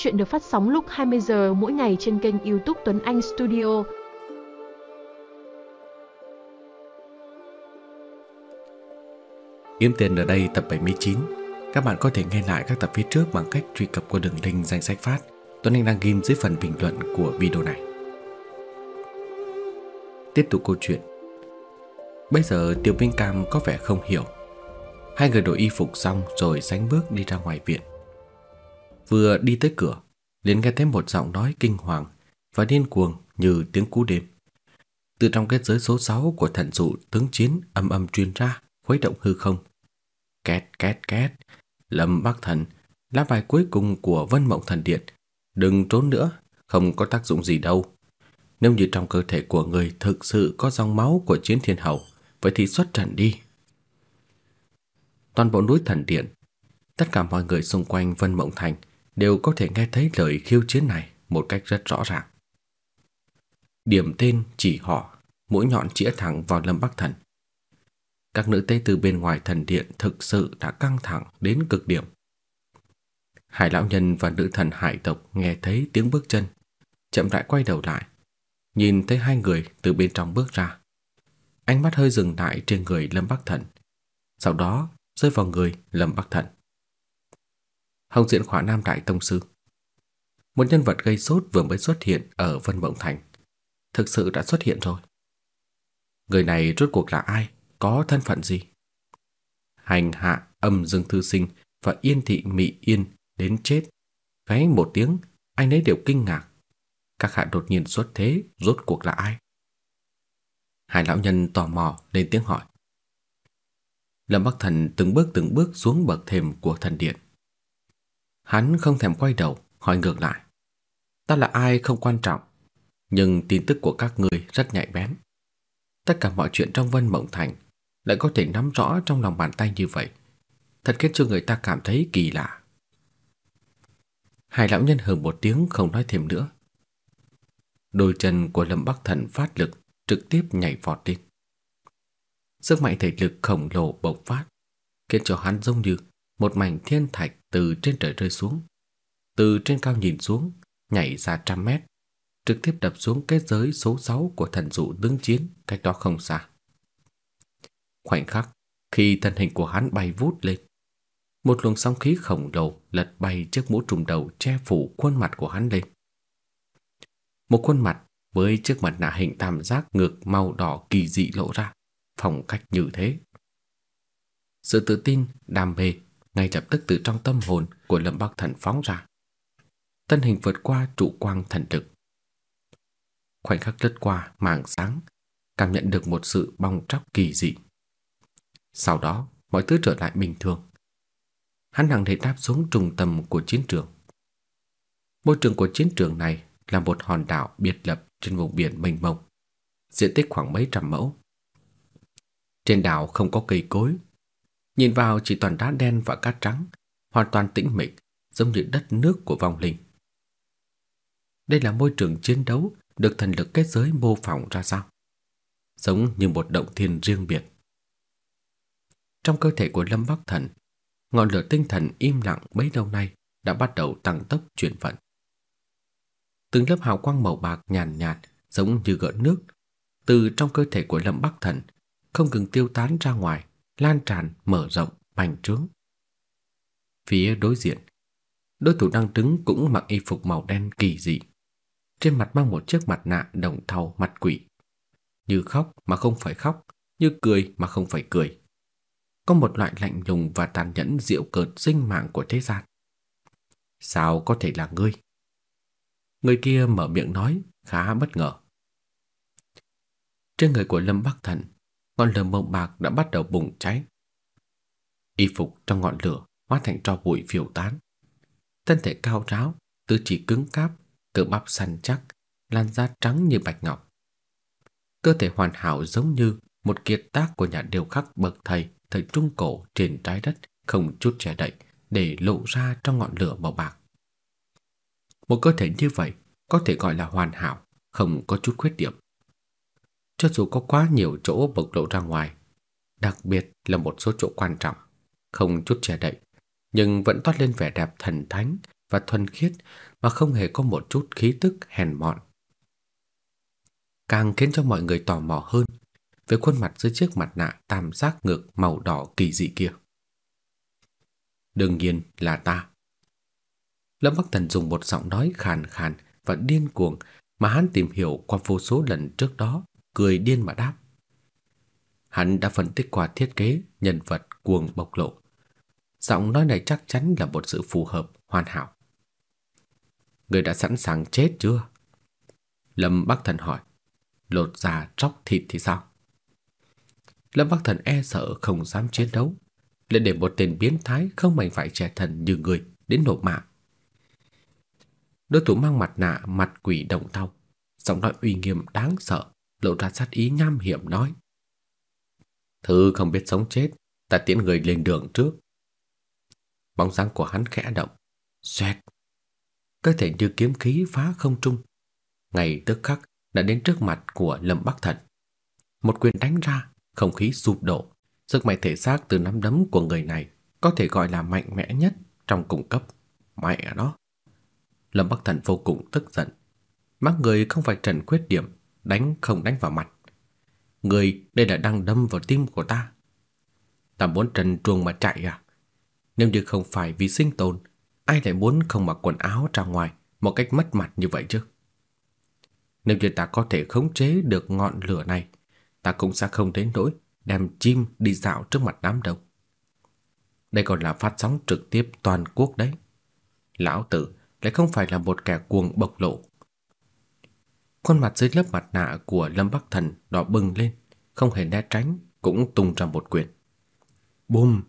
Chuyện được phát sóng lúc 20 giờ mỗi ngày trên kênh YouTube Tuấn Anh Studio. Kiếm tiền ở đây tập 79. Các bạn có thể nghe lại các tập phía trước bằng cách truy cập qua đường link danh sách phát Tuấn Anh đang ghim dưới phần bình luận của video này. Tiếp tục câu chuyện. Bây giờ Tiểu Minh Cam có vẻ không hiểu. Hai người đổi y phục xong rồi sánh bước đi ra ngoài viện. Vừa đi tới cửa, liền nghe thấy một giọng nói kinh hoàng và điên cuồng như tiếng cú đêm. Từ trong kết giới số 6 của thần dụ tướng chiến âm âm truyền ra, khuấy động hư không. Két két két, Lâm Bắc Thần, lá bài cuối cùng của Vân Mộng Thần Điện, đừng trốn nữa, không có tác dụng gì đâu. Nếu như trong cơ thể của người thực sự có dòng máu của chiến thiên hậu, vậy thì xuất trận đi. Toàn bộ núi thần điện, tất cả mọi người xung quanh Vân Mộng Thành đều có thể nghe thấy lời khiêu chiến này một cách rất rõ ràng. Điểm tên chỉ họ, mũi nhọn chĩa thẳng vào Lâm Bắc Thần. Các nữ tế từ bên ngoài thần điện thực sự đã căng thẳng đến cực điểm. Hải lão nhân và nữ thần hải tộc nghe thấy tiếng bước chân, chậm rãi quay đầu lại, nhìn thấy hai người từ bên trong bước ra. Ánh mắt hơi dừng lại trên người Lâm Bắc Thần, sau đó rơi vào người Lâm Bắc Thần. Hồng Diện Khỏa Nam Đại Tông Sư Một nhân vật gây sốt vừa mới xuất hiện ở Vân Mộng Thành, Thực sự đã xuất hiện rồi Người này rốt cuộc là ai? Có thân phận gì? Hành hạ âm dương thư sinh và yên thị mị yên đến chết Gáy một tiếng, Anh ấy đều kinh ngạc Các hạ đột nhiên xuất thế, Rốt cuộc là ai? Hai lão nhân tò mò lên tiếng hỏi Lâm Bắc Thần từng bước từng bước xuống bậc thềm của thần điện Hắn không thèm quay đầu, hỏi ngược lại. Ta là ai không quan trọng, nhưng tin tức của các người rất nhạy bén. Tất cả mọi chuyện trong Vân Mộng Thành lại có thể nắm rõ trong lòng bàn tay như vậy. Thật khiến cho người ta cảm thấy kỳ lạ. Hai lão nhân hừ một tiếng không nói thêm nữa. Đôi chân của Lâm Bắc Thần phát lực, trực tiếp nhảy vọt lên. Sức mạnh thể lực khổng lồ bộc phát, khiến cho hắn giống như một mảnh thiên thạch từ trên trời rơi xuống. Từ trên cao nhìn xuống, nhảy ra trăm mét, trực tiếp đập xuống kết giới số 6 của thần dụ đứng chiến cách đó không xa. Khoảnh khắc, khi thân hình của hắn bay vút lên, một luồng sóng khí khổng lồ lật bay chiếc mũ trùm đầu che phủ khuôn mặt của hắn lên. Một khuôn mặt với chiếc mặt nạ hình tam giác ngược màu đỏ kỳ dị lộ ra, phong cách như thế. Sự tự tin, đam mê ngay lập tức từ trong tâm hồn của Lâm Bắc Thần phóng ra. Thân hình vượt qua trụ quang thần trực. Khoảnh khắc lướt qua màng sáng, cảm nhận được một sự bong tróc kỳ dị. Sau đó, mọi thứ trở lại bình thường. Hắn nặng nề đáp xuống trung tâm của chiến trường. Môi trường của chiến trường này là một hòn đảo biệt lập trên vùng biển mênh mông, diện tích khoảng mấy trăm mẫu. Trên đảo không có cây cối, Nhìn vào chỉ toàn đá đen và cát trắng, hoàn toàn tĩnh mịch, giống như đất nước của vong linh. Đây là môi trường chiến đấu được thần lực kết giới mô phỏng ra sao? Giống như một động thiên riêng biệt. Trong cơ thể của Lâm Bắc Thần, ngọn lửa tinh thần im lặng bấy lâu nay đã bắt đầu tăng tốc chuyển vận. Từng lớp hào quang màu bạc nhàn nhạt, giống như gợn nước từ trong cơ thể của Lâm Bắc Thần không ngừng tiêu tán ra ngoài, lan tràn, mở rộng, bành trướng. Phía đối diện, đối thủ đang đứng cũng mặc y phục màu đen kỳ dị. Trên mặt mang một chiếc mặt nạ đồng thau mặt quỷ. Như khóc mà không phải khóc, như cười mà không phải cười. Có một loại lạnh lùng và tàn nhẫn diệu cợt sinh mạng của thế gian. Sao có thể là ngươi? Người kia mở miệng nói khá bất ngờ. Trên người của Lâm Bắc Thần ngọn lửa màu bạc đã bắt đầu bùng cháy. Y phục trong ngọn lửa hóa thành tro bụi phiêu tán. Thân thể cao ráo, tứ chỉ cứng cáp, cơ bắp săn chắc, làn da trắng như bạch ngọc. Cơ thể hoàn hảo giống như một kiệt tác của nhà điêu khắc bậc thầy thời trung cổ trên trái đất không chút che đậy để lộ ra trong ngọn lửa màu bạc. Một cơ thể như vậy có thể gọi là hoàn hảo, không có chút khuyết điểm cho dù có quá nhiều chỗ bộc lộ ra ngoài, đặc biệt là một số chỗ quan trọng, không chút che đậy, nhưng vẫn toát lên vẻ đẹp thần thánh và thuần khiết mà không hề có một chút khí tức hèn mọn. Càng khiến cho mọi người tò mò hơn về khuôn mặt dưới chiếc mặt nạ tam giác ngược màu đỏ kỳ dị kia. Đương nhiên là ta. Lâm Bắc Thần dùng một giọng nói khàn khàn và điên cuồng mà hắn tìm hiểu qua vô số lần trước đó, cười điên mà đáp. Hắn đã phân tích qua thiết kế nhân vật cuồng bộc lộ. Giọng nói này chắc chắn là một sự phù hợp hoàn hảo. Người đã sẵn sàng chết chưa? Lâm Bắc Thần hỏi. Lột da tróc thịt thì sao? Lâm Bắc Thần e sợ không dám chiến đấu, lại để một tên biến thái không mảnh phải trẻ thần như người đến nộp mạng. Đối thủ mang mặt nạ mặt quỷ động thau, giọng nói uy nghiêm đáng sợ, lộ ra sát ý nham hiểm nói: "Thứ không biết sống chết, ta tiễn người lên đường trước." Bóng dáng của hắn khẽ động, xoẹt. Cơ thể như kiếm khí phá không trung, ngay tức khắc đã đến trước mặt của Lâm Bắc Thần. Một quyền đánh ra, không khí sụp đổ, sức mạnh thể xác từ nắm đấm của người này có thể gọi là mạnh mẽ nhất trong cùng cấp. Mẹ nó. Lâm Bắc Thần vô cùng tức giận. Mắc người không phải trần khuyết điểm, đánh không đánh vào mặt. Người đây là đang đâm vào tim của ta. Ta muốn trần truồng mà chạy à? Nếu như không phải vì sinh tồn, ai lại muốn không mặc quần áo ra ngoài một cách mất mặt như vậy chứ? Nếu như ta có thể khống chế được ngọn lửa này, ta cũng sẽ không đến nỗi đem chim đi dạo trước mặt đám đông. Đây còn là phát sóng trực tiếp toàn quốc đấy. Lão tử lại không phải là một kẻ cuồng bộc lộ. Khuôn mặt dưới lớp mặt nạ của Lâm Bắc Thần đỏ bừng lên, không hề né tránh, cũng tung ra một quyền. Bùm,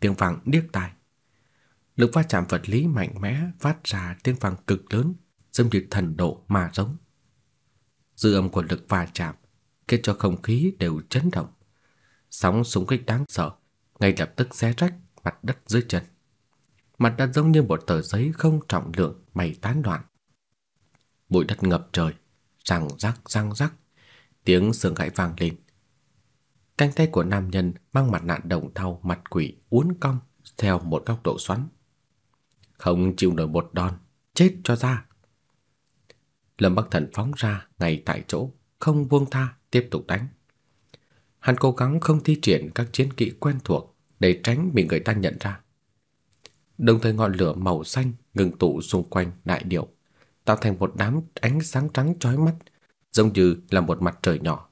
tiếng vang điếc tai. Lực va chạm vật lý mạnh mẽ phát ra tiếng vang cực lớn, giống như thần độ mà giống. Dư âm của lực va chạm khiến cho không khí đều chấn động. Sóng xung kích đáng sợ ngay lập tức xé rách mặt đất dưới chân. Mặt đất giống như một tờ giấy không trọng lượng bay tán loạn. Bụi đất ngập trời, răng rắc răng rắc, tiếng xương gãy vang lên. Cánh tay của nam nhân mang mặt nạ đồng thau mặt quỷ uốn cong theo một góc độ xoắn. Không chịu nổi một đòn, chết cho ra. Lâm Bắc Thần phóng ra ngay tại chỗ, không buông tha, tiếp tục đánh. Hắn cố gắng không thi triển các chiến kỹ quen thuộc để tránh bị người ta nhận ra. Đồng thời ngọn lửa màu xanh ngừng tụ xung quanh đại điệu, tạo thành một đám ánh sáng trắng chói mắt, giống như là một mặt trời nhỏ.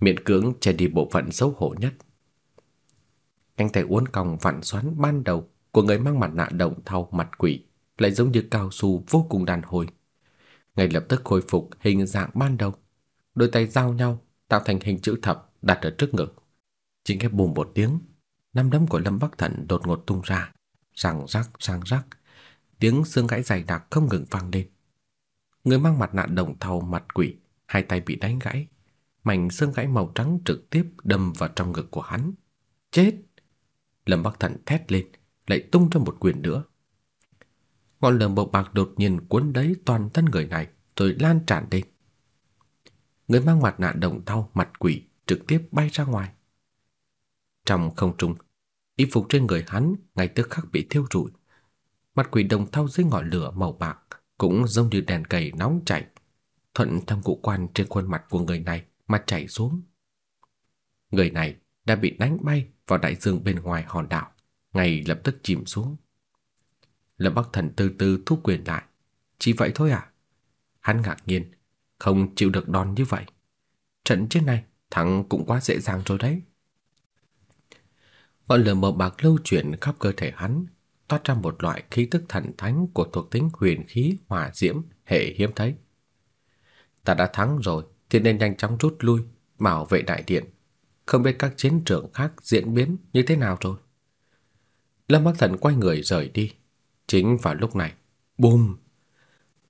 Miễn cưỡng che đi bộ phận xấu hổ nhất. Cánh tay uốn cong vặn xoắn ban đầu của người mang mặt nạ động thau mặt quỷ lại giống như cao su vô cùng đàn hồi. Ngay lập tức khôi phục hình dạng ban đầu, đôi tay giao nhau tạo thành hình chữ thập đặt ở trước ngực. Chính nghe bùm một tiếng, năm đấm của Lâm Bắc Thận đột ngột tung ra, răng rắc răng rắc, tiếng xương gãy dày đặc không ngừng vang lên. Người mang mặt nạ đồng thau mặt quỷ, hai tay bị đánh gãy, mảnh xương gãy màu trắng trực tiếp đâm vào trong ngực của hắn. Chết! Lâm Bắc Thần thét lên, lại tung ra một quyền nữa. Ngọn lửa màu bạc đột nhiên cuốn lấy toàn thân người này, rồi lan tràn lên. Người mang mặt nạ đồng thau mặt quỷ trực tiếp bay ra ngoài. Trong không trung, y phục trên người hắn ngay tức khắc bị thiêu rụi. Mặt quỷ đồng thau dưới ngọn lửa màu bạc cũng giống như đèn cầy nóng chảy, thuận theo cụ quan trên khuôn mặt của người này mà chảy xuống. Người này đã bị đánh bay vào đại dương bên ngoài hòn đảo, ngay lập tức chìm xuống. Lâm Bắc Thần từ từ thu quyền lại. Chỉ vậy thôi à? Hắn ngạc nhiên, không chịu được đòn như vậy. Trận chiến này thắng cũng quá dễ dàng rồi đấy. Ngọn lửa màu bạc lưu chuyển khắp cơ thể hắn, toát ra một loại khí tức thần thánh của thuộc tính huyền khí hỏa diễm hệ hiếm thấy. Ta đã thắng rồi, thì nên nhanh chóng rút lui, bảo vệ đại điện. Không biết các chiến trường khác diễn biến như thế nào rồi. Lâm Bắc Thần quay người rời đi. Chính vào lúc này, bùm!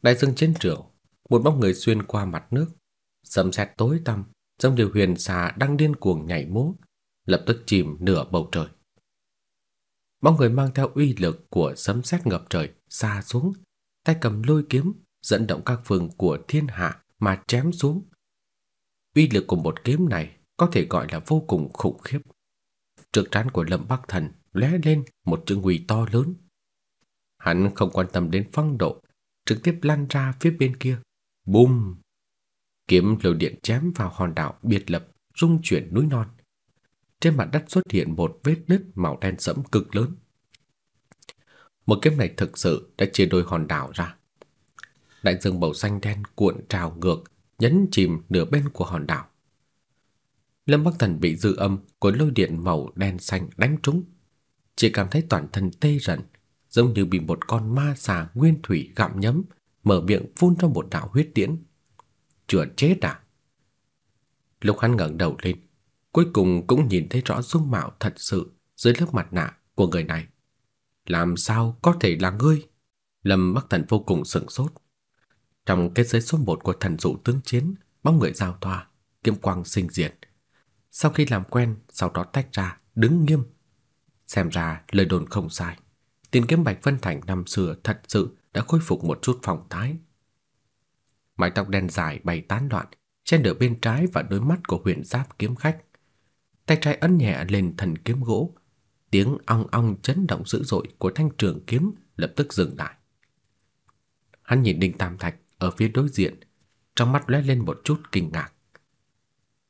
Đại dương chiến trường, một bóng người xuyên qua mặt nước, sấm sét tối tăm, giống như huyền xà đang điên cuồng nhảy múa, lập tức chìm nửa bầu trời. Bóng người mang theo uy lực của sấm sét ngập trời xa xuống, tay cầm lôi kiếm dẫn động các phương của thiên hạ mà chém xuống. Uy lực của một kiếm này có thể gọi là vô cùng khủng khiếp. Trước trán của Lâm Bắc Thần lóe lên một chữ nguy to lớn. Hắn không quan tâm đến phong độ trực tiếp lăn ra phía bên kia. Bùm! Kiếm lôi điện chém vào hòn đảo biệt lập, rung chuyển núi non. Trên mặt đất xuất hiện một vết nứt màu đen sẫm cực lớn. Một kiếm này thực sự đã chia đôi hòn đảo ra. Đại dương màu xanh đen cuộn trào ngược, nhấn chìm nửa bên của hòn đảo. Lâm Bắc Thần bị dư âm của lôi điện màu đen xanh đánh trúng, chỉ cảm thấy toàn thân tê rần, giống như bị một con ma xà nguyên thủy gặm nhấm, mở miệng phun ra một đạo huyết tiễn. Chưa chết à? Lúc hắn ngẩng đầu lên, cuối cùng cũng nhìn thấy rõ dung mạo thật sự dưới lớp mặt nạ của người này. Làm sao có thể là ngươi? Lâm Bắc Thần vô cùng sửng sốt. Trong kết giới số 1 của thần dụ tướng chiến, bóng người giao thoa, kiếm quang sinh diệt. Sau khi làm quen, sau đó tách ra, đứng nghiêm. Xem ra lời đồn không sai. Tiền kiếm Bạch Vân Thành năm xưa thật sự đã khôi phục một chút phong thái. Mái tóc đen dài bay tán loạn, trên nửa bên trái và đôi mắt của huyền giáp kiếm khách. Tay trái ấn nhẹ lên thần kiếm gỗ, tiếng ong ong chấn động dữ dội của thanh trường kiếm lập tức dừng lại. Hắn nhìn Đinh Tam Thạch ở phía đối diện, trong mắt lóe lên một chút kinh ngạc.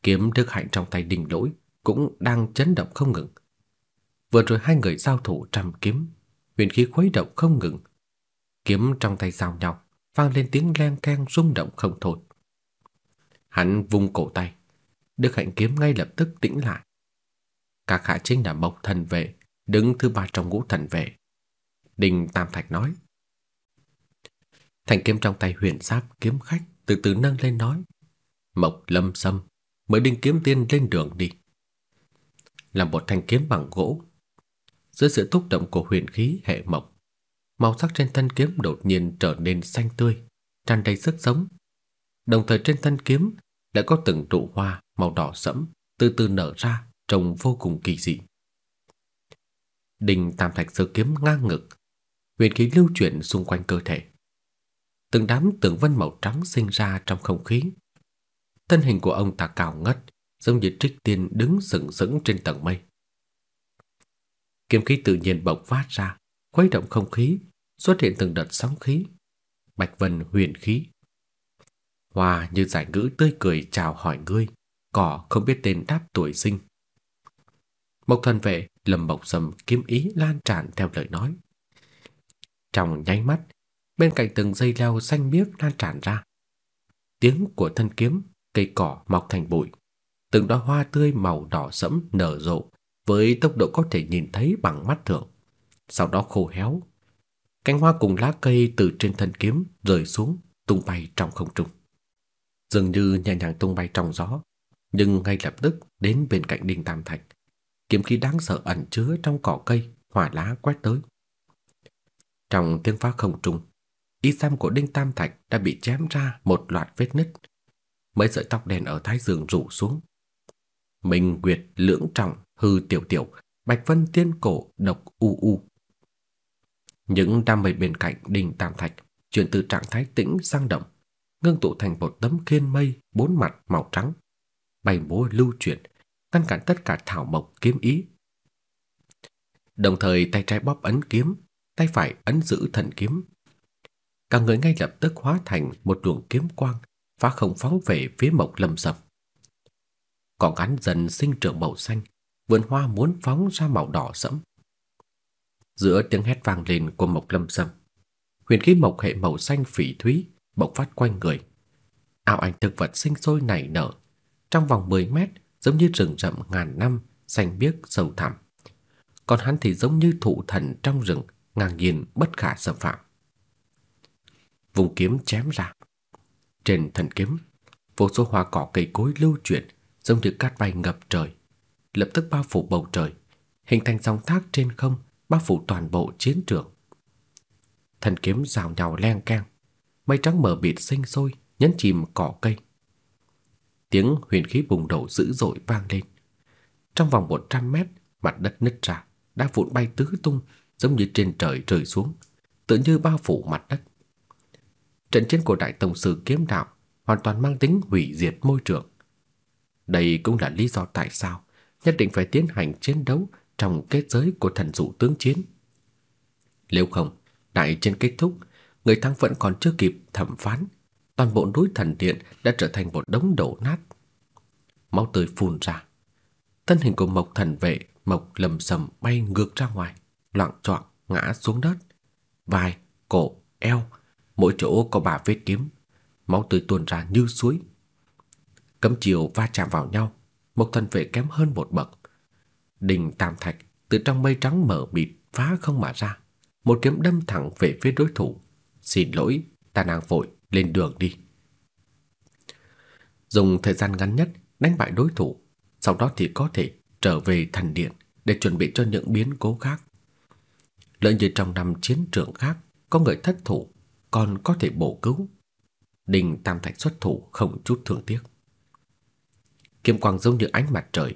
Kiếm Đức Hạnh trong tay Đinh Lỗi cũng đang chấn động không ngừng. Vừa rồi hai người giao thủ trăm kiếm, huyền khí khuấy động không ngừng. Kiếm trong tay giao nhau, vang lên tiếng leng keng rung động không thôi. Hắn vung cổ tay, Đức Hạnh kiếm ngay lập tức tĩnh lại. Các hạ chính là Mộc Thần Vệ, đứng thứ ba trong ngũ thần vệ. Đinh Tam Thạch nói. Thanh kiếm trong tay huyền giáp kiếm khách từ từ nâng lên nói. Mộc Lâm Sâm, mới đinh kiếm tiên lên đường đi. Là một thanh kiếm bằng gỗ. Dưới sự thúc động của huyền khí hệ mộc, màu sắc trên thân kiếm đột nhiên trở nên xanh tươi, tràn đầy sức sống. Đồng thời trên thân kiếm lại có từng trụ hoa màu đỏ sẫm từ từ nở ra, trông vô cùng kỳ dị. Đinh Tam Thạch sơ kiếm ngang ngực, huyền khí lưu chuyển xung quanh cơ thể. Từng đám tường vân màu trắng sinh ra trong không khí. Thân hình của ông ta cao ngất, giống như trích tiên đứng sừng sững trên tầng mây. Kiếm khí tự nhiên bộc phát ra, khuấy động không khí, xuất hiện từng đợt sóng khí. Bạch vân huyền khí. Hoa như giải ngữ tươi cười chào hỏi ngươi, cỏ không biết tên đáp tuổi sinh. Mộc thần vệ lầm bộc sầm kiếm ý lan tràn theo lời nói. Trong nháy mắt, bên cạnh từng dây leo xanh biếc lan tràn ra. Tiếng của thân kiếm, cây cỏ mọc thành bụi, từng đóa hoa tươi màu đỏ sẫm nở rộ với tốc độ có thể nhìn thấy bằng mắt thường, sau đó khô héo. Cánh hoa cùng lá cây từ trên thân kiếm rơi xuống, tung bay trong không trung. Dường như nhẹ nhàng tung bay trong gió, nhưng ngay lập tức đến bên cạnh Đinh Tam Thạch. Kiếm khí đáng sợ ẩn chứa trong cỏ cây, hỏa lá quét tới. Trong tiếng phá không trung, y sam của Đinh Tam Thạch đã bị chém ra một loạt vết nứt. Mấy sợi tóc đen ở thái dương rủ xuống. Minh Nguyệt lưỡng trọng hư tiểu tiểu, Bạch Vân tiên cổ độc u u. Những đam mây bên cạnh Đinh Tam Thạch chuyển từ trạng thái tĩnh sang động, ngưng tụ thành một tấm khiên mây bốn mặt màu trắng, bay múa lưu chuyển, ngăn cản tất cả thảo mộc kiếm ý. Đồng thời tay trái bóp ấn kiếm, tay phải ấn giữ thần kiếm, cả người ngay lập tức hóa thành một luồng kiếm quang, phá không phóng về phía Mộc Lâm Sâm. Cỏ ngắn dần sinh trưởng màu xanh, vườn hoa muốn phóng ra màu đỏ sẫm. Giữa tiếng hét vang lên của Mộc Lâm Sâm, huyền khí mộc hệ màu xanh phỉ thúy bộc phát quanh người. Ảo ảnh thực vật sinh sôi nảy nở, trong vòng 10 mét giống như rừng rậm ngàn năm, xanh biếc sâu thẳm. Còn hắn thì giống như thụ thần trong rừng, ngang nhiên bất khả xâm phạm vùng kiếm chém ra. Trên thần kiếm, vô số hoa cỏ cây cối lưu chuyển giống như cát bay ngập trời, lập tức bao phủ bầu trời, hình thành dòng thác trên không bao phủ toàn bộ chiến trường. Thần kiếm rào nhào leng keng, mây trắng mờ mịt sinh sôi, nhấn chìm cỏ cây. Tiếng huyền khí bùng nổ dữ dội vang lên. Trong vòng 100 mét, mặt đất nứt ra, đá vụn bay tứ tung giống như trên trời rơi xuống, tự như bao phủ mặt đất. Trận chiến của Đại Tông Sư Kiếm Đạo hoàn toàn mang tính hủy diệt môi trường. Đây cũng là lý do tại sao nhất định phải tiến hành chiến đấu trong kết giới của thần dụ tướng chiến. Nếu không, đại chiến kết thúc, người thắng vẫn còn chưa kịp thẩm phán, toàn bộ núi thần điện đã trở thành một đống đổ nát. Máu tươi phun ra. Thân hình của Mộc Thần vệ, Mộc Lâm Sầm bay ngược ra ngoài, loạng choạng ngã xuống đất. Vai, cổ, eo, mỗi chỗ có ba vết kiếm, máu tươi tuôn ra như suối. Cấm chiều va chạm vào nhau, Mộc Thần vệ kém hơn một bậc. Đình Tam Thạch từ trong mây trắng mở mịt phá không mà ra, một kiếm đâm thẳng về phía đối thủ. "Xin lỗi, ta đang vội, lên đường đi." Dùng thời gian ngắn nhất đánh bại đối thủ, sau đó thì có thể trở về thần điện để chuẩn bị cho những biến cố khác. Lỡ như trong năm chiến trường khác có người thất thủ, còn có thể bổ cứu. Đình Tam Thạch xuất thủ không chút thương tiếc. Kiếm quang giống như ánh mặt trời.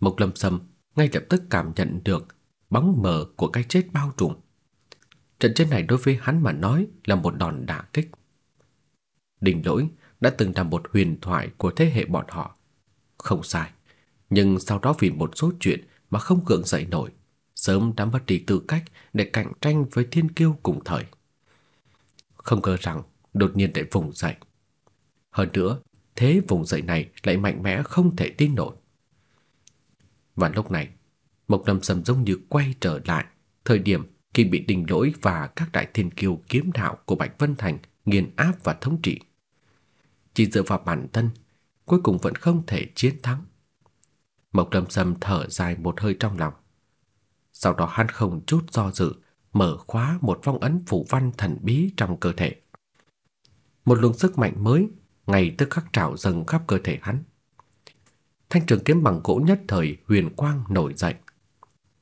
Mộc Lâm Sâm ngay lập tức cảm nhận được bóng mờ của cái chết bao trùm. Trận chiến này đối với hắn mà nói là một đòn đả kích. Đình Lỗi đã từng là một huyền thoại của thế hệ bọn họ. Không sai, nhưng sau đó vì một số chuyện mà không gượng dậy nổi, sớm đã mất đi tư cách để cạnh tranh với thiên kiêu cùng thời. Không ngờ rằng đột nhiên lại vùng dậy. Hơn nữa, thế vùng dậy này lại mạnh mẽ không thể tin nổi. Và lúc này, Mộc Lâm Sâm giống như quay trở lại thời điểm khi bị đình lỗi và các đại thiên kiêu kiếm đạo của Bạch Vân Thành nghiền áp và thống trị. Chỉ dựa vào bản thân, cuối cùng vẫn không thể chiến thắng. Mộc Lâm Sâm thở dài một hơi trong lòng. Sau đó hắn không chút do dự, mở khóa một phong ấn phủ văn thần bí trong cơ thể. Một luồng sức mạnh mới ngay tức khắc trào dâng khắp cơ thể hắn. Thanh trường kiếm bằng gỗ nhất thời huyền quang nổi dậy.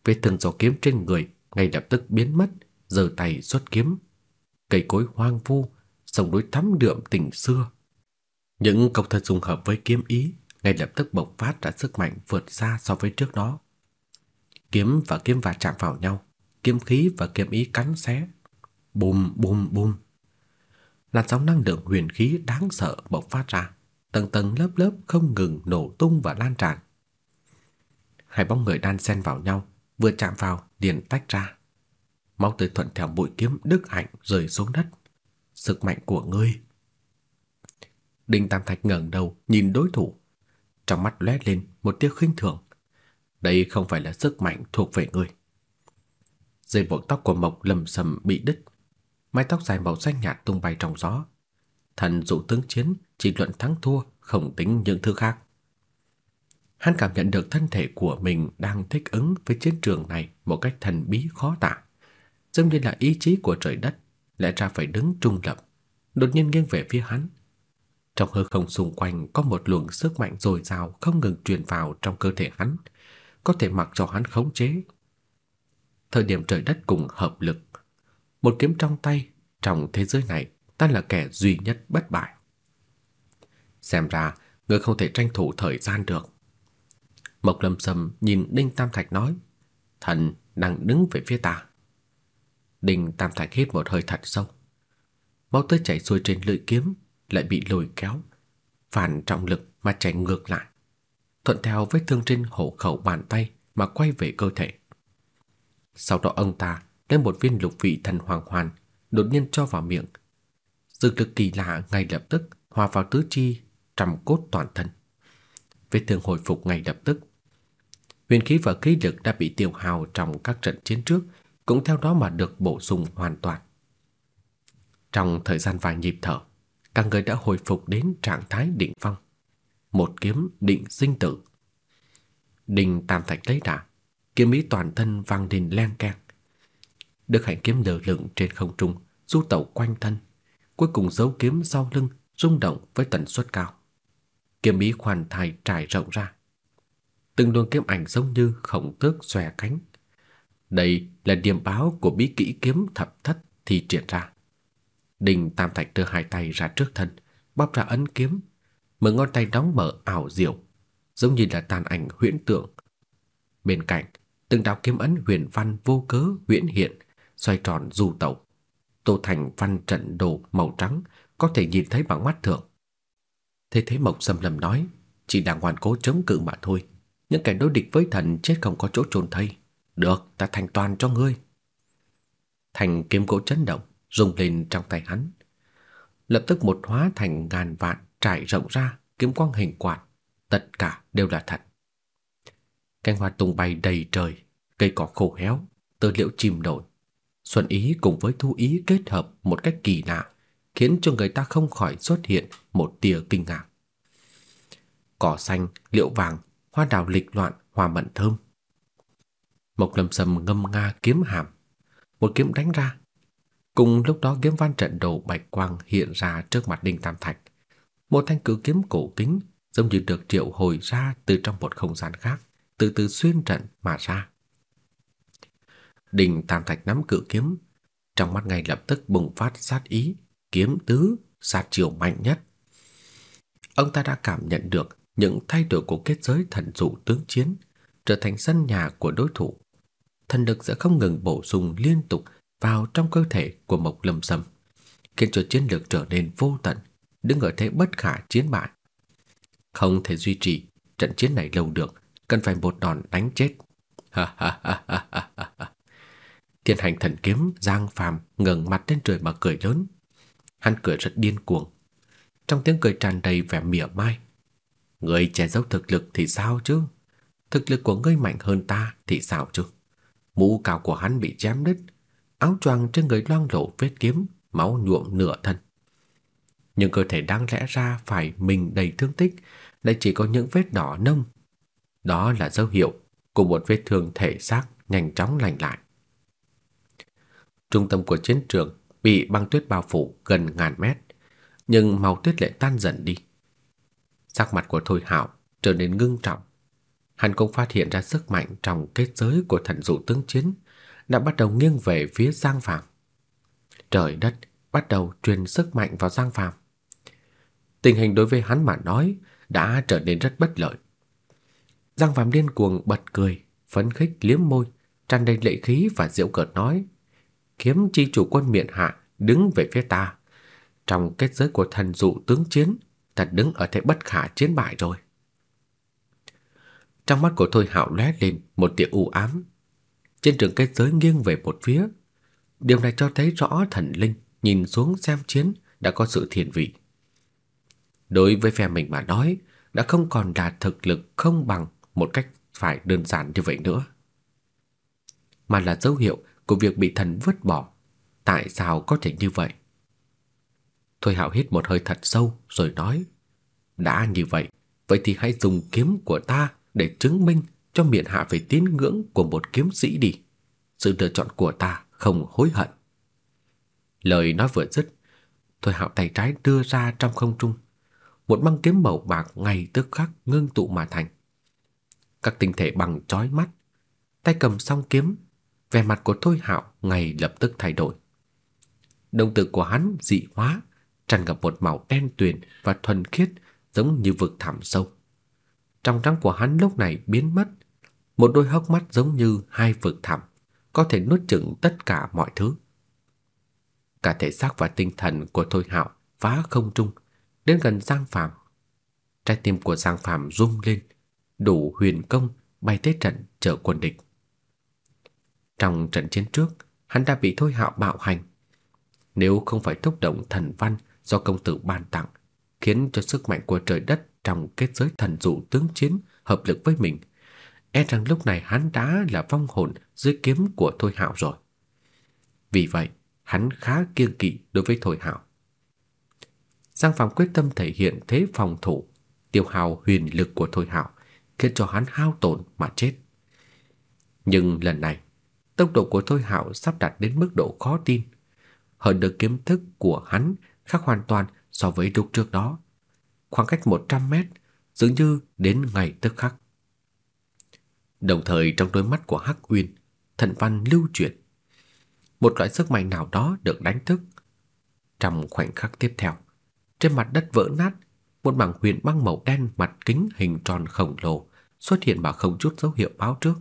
Vết thương do kiếm trên người ngay lập tức biến mất, giơ tay xuất kiếm. Cây cối hoang vu, sông núi thắm đượm tình xưa. Những công thật dung hợp với kiếm ý ngay lập tức bộc phát ra sức mạnh vượt xa so với trước đó. Kiếm và kiếm va chạm vào nhau, kiếm khí và kiếm ý cắn xé. Bùm bùm bùm. Làn sóng năng lượng huyền khí đáng sợ bộc phát ra, tầng tầng lớp lớp không ngừng nổ tung và lan tràn. Hai bóng người đan xen vào nhau, vừa chạm vào liền tách ra. Máu tươi thuận theo mũi kiếm đức hạnh rơi xuống đất. Sức mạnh của ngươi. Đinh Tam Thạch ngẩng đầu nhìn đối thủ, trong mắt lóe lên một tia khinh thường. Đây không phải là sức mạnh thuộc về ngươi. Dây buộc tóc của Mộc Lâm Sầm bị đứt, mái tóc dài màu xanh nhạt tung bay trong gió. Thần dụ tướng chiến chỉ luận thắng thua, không tính những thứ khác. Hắn cảm nhận được thân thể của mình đang thích ứng với chiến trường này một cách thần bí khó tả, giống như là ý chí của trời đất lẽ ra phải đứng trung lập, đột nhiên nghiêng về phía hắn. Trong hư không xung quanh có một luồng sức mạnh dồi dào không ngừng truyền vào trong cơ thể hắn, có thể mặc cho hắn khống chế. Thời điểm trời đất cùng hợp lực, một kiếm trong tay, trong thế giới này, ta là kẻ duy nhất bất bại. Xem ra, ngươi không thể tranh thủ thời gian được. Mộc Lâm Sâm nhìn Đinh Tam Thạch nói, thần đang đứng về phía ta. Đinh Tam Thạch hít một hơi thật sâu. Máu tươi chảy xuôi trên lưỡi kiếm, lại bị lôi kéo, phản trọng lực mà chạy ngược lại, thuận theo vết thương trên hổ khẩu bàn tay mà quay về cơ thể. Sau đó ông ta lấy một viên lục vị thần hoàng hoàn, đột nhiên cho vào miệng. Dược lực kỳ lạ ngay lập tức hòa vào tứ chi, trầm cốt toàn thân. Vết thương hồi phục ngay lập tức. Huyền khí và khí lực đã bị tiêu hao trong các trận chiến trước, cũng theo đó mà được bổ sung hoàn toàn. Trong thời gian vài nhịp thở, cả người đã hồi phục đến trạng thái định phong. Một kiếm định sinh tử. Đình Tam Thạch lấy đà, kiếm ý toàn thân vang lên leng keng. Đức Hạnh kiếm lờ lửng trên không trung, du tẩu quanh thân, cuối cùng giấu kiếm sau lưng rung động với tần suất cao. Kiếm ý khoan thai trải rộng ra. Từng luồng kiếm ảnh giống như khổng tước xòe cánh. Đây là điểm báo của bí kỹ kiếm thập thất thì triển ra. Đình Tam Thạch đưa hai tay ra trước thân, bóp ra ấn kiếm, mười ngón tay đóng mở ảo diệu, giống như là tàn ảnh huyễn tượng. Bên cạnh, từng đạo kiếm ấn huyền văn vô cớ huyễn hiện, xoay tròn du tẩu, tô thành văn trận đồ màu trắng, có thể nhìn thấy bằng mắt thường. Thế thế Mộc Sâm Lâm nói, chỉ đang hoàn cố chống cự mà thôi, những kẻ đối địch với thần chết không có chỗ chôn thây. Được, ta thành toàn cho ngươi. Thành kiếm gỗ chấn động, rung lên trong tay hắn. Lập tức một hóa thành ngàn vạn trải rộng ra kiếm quang hình quạt, tất cả đều là thật. Cánh hoa tung bay đầy trời, cây cỏ khô héo, tư liệu chìm nổi. Xuân ý cùng với thu ý kết hợp một cách kỳ lạ, khiến cho người ta không khỏi xuất hiện một tia kinh ngạc. Cỏ xanh, liệu vàng, hoa đào lịch loạn, hoa mận thơm. Mộc Lâm Sâm ngâm nga kiếm hàm, một kiếm đánh ra. Cùng lúc đó kiếm văn trận đồ bạch quang hiện ra trước mặt Đinh Tam Thạch. Một thanh cử kiếm cổ kính giống như được triệu hồi ra từ trong một không gian khác, từ từ xuyên trận mà ra. Đinh Tam Thạch nắm cử kiếm, trong mắt ngay lập tức bùng phát sát ý, kiếm tứ, sát chiều mạnh nhất. Ông ta đã cảm nhận được những thay đổi của kết giới thần dụ tướng chiến, trở thành sân nhà của đối thủ. Thần lực sẽ không ngừng bổ sung liên tục vào trong cơ thể của Mộc Lâm Sâm, khiến cho chiến lược trở nên vô tận, đứng ở thế bất khả chiến bại. Không thể duy trì trận chiến này lâu được, cần phải một đòn đánh chết. Ha ha ha ha ha. Thiên hành thần kiếm Giang Phàm ngẩng mặt lên trời mà cười lớn. Hắn cười rất điên cuồng. Trong tiếng cười tràn đầy vẻ mỉa mai. Người che giấu thực lực thì sao chứ? Thực lực của ngươi mạnh hơn ta thì sao chứ? Mũ cao của hắn bị chém đứt, áo choàng trên người loang lổ vết kiếm, máu nhuộm nửa thân. Nhưng cơ thể đáng lẽ ra phải mình đầy thương tích, lại chỉ có những vết đỏ nông. Đó là dấu hiệu của một vết thương thể xác nhanh chóng lành lại. Trung tâm của chiến trường bị băng tuyết bao phủ gần ngàn mét, nhưng màu tuyết lại tan dần đi. Sắc mặt của Thôi Hạo trở nên ngưng trọng. Hắn cũng phát hiện ra sức mạnh trong kết giới của thần dụ tướng chiến đã bắt đầu nghiêng về phía Giang Phàm. Trời đất bắt đầu truyền sức mạnh vào Giang Phàm. Tình hình đối với hắn mà nói đã trở nên rất bất lợi. Giang Phàm điên cuồng bật cười, phấn khích liếm môi, tràn đầy lệ khí và giễu cợt nói: "Kiếm chi chủ quân miện hạ đứng về phía ta, trong kết giới của thần dụ tướng chiến, ta đứng ở thế bất khả chiến bại rồi." Trong mắt của Thôi Hạo lóe lên một tia u ám. Trên trường kết giới nghiêng về một phía, điều này cho thấy rõ thần linh nhìn xuống xem chiến đã có sự thiện vị. Đối với phe mình mà nói, đã không còn đạt thực lực không bằng một cách phải đơn giản như vậy nữa. Mà là dấu hiệu của việc bị thần vứt bỏ. Tại sao có thể như vậy? Thôi Hạo hít một hơi thật sâu rồi nói, đã như vậy, vậy thì hãy dùng kiếm của ta để chứng minh cho miện hạ về tín ngưỡng của một kiếm sĩ đi. Sự lựa chọn của ta không hối hận. Lời nói vừa dứt, Thôi Hạo tay trái đưa ra trong không trung, một băng kiếm màu bạc ngay tức khắc ngưng tụ mà thành. Các tinh thể bằng chói mắt, tay cầm song kiếm, vẻ mặt của Thôi Hạo ngay lập tức thay đổi. Đồng tử của hắn dị hóa, tràn ngập một màu đen tuyền và thuần khiết giống như vực thẳm sâu. Trong trắng của hắn lúc này biến mất, một đôi hốc mắt giống như hai vực thẳm, có thể nuốt chửng tất cả mọi thứ. Cả thể xác và tinh thần của Thôi Hạo phá không trung, đến gần Giang Phàm. Trái tim của Giang Phàm rung lên, đủ huyền công bay tới trận chở quân địch. Trong trận chiến trước, hắn đã bị Thôi Hạo bạo hành. Nếu không phải thúc động thần văn do công tử ban tặng, khiến cho sức mạnh của trời đất trong kết giới thần dụ tướng chiến hợp lực với mình, e rằng lúc này hắn đã là vong hồn dưới kiếm của Thôi Hạo rồi. Vì vậy, hắn khá kiêng kỵ đối với Thôi Hạo. Giang Phàm quyết tâm thể hiện thế phòng thủ, tiêu hao huyền lực của Thôi Hạo, khiến cho hắn hao tổn mà chết. Nhưng lần này, tốc độ của Thôi Hạo sắp đạt đến mức độ khó tin. Hơn được kiếm thức của hắn khác hoàn toàn so với lúc trước đó. Khoảng cách 100 mét, dường như đến ngày tức khắc. Đồng thời trong đôi mắt của Hắc Uyên, thần văn lưu chuyển. Một loại sức mạnh nào đó được đánh thức. Trong khoảnh khắc tiếp theo, trên mặt đất vỡ nát, một mảng huyền băng màu đen mặt kính hình tròn khổng lồ xuất hiện mà không chút dấu hiệu báo trước.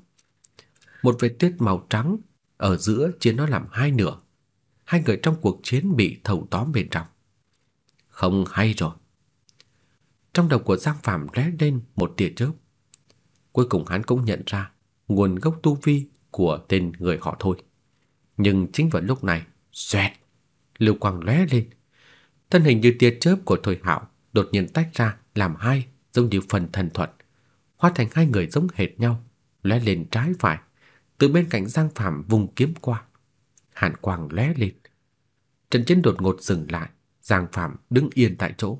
Một vệt tuyết màu trắng ở giữa chia nó làm hai nửa. Hai người trong cuộc chiến bị thâu tóm bên trong. Không hay rồi. Trong đầu của Giang Phạm lóe lên một tia chớp. Cuối cùng hắn cũng nhận ra nguồn gốc tu vi của tên người họ thôi. Nhưng chính vào lúc này, xoẹt, lưu quang lóe lên. Thân hình như tia chớp của Thôi Hạo đột nhiên tách ra làm hai, giống như phần thần thuật, hóa thành hai người giống hệt nhau, lóe lên trái phải, từ bên cạnh Giang Phạm vùng kiếm qua. Hàn quang lóe lên. Trận chiến đột ngột dừng lại, Giang Phạm đứng yên tại chỗ.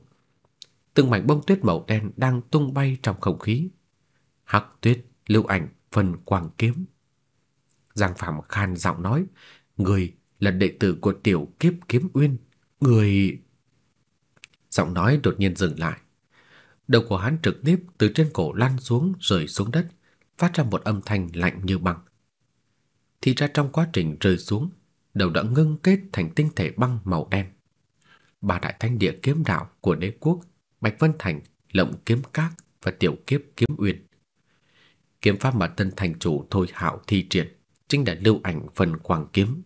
Từng mảnh bông tuyết màu đen đang tung bay trong không khí. Hắc tuyết, lưu ảnh, phần quang kiếm. Giang Phạm khan giọng nói, người là đệ tử của tiểu kiếp kiếm uyên, người... Giọng nói đột nhiên dừng lại. Đầu của hắn trực tiếp từ trên cổ lăn xuống rơi xuống đất, phát ra một âm thanh lạnh như băng. Thì ra trong quá trình rơi xuống, đầu đã ngưng kết thành tinh thể băng màu đen. Ba đại thanh địa kiếm đạo của đế quốc, Bạch Vân Thành, Lộng Kiếm Các và Tiểu Kiếp Kiếm Uyên. Kiếm pháp mà tân thành chủ Thôi Hạo thi triển chính là lưu ảnh phần quang kiếm,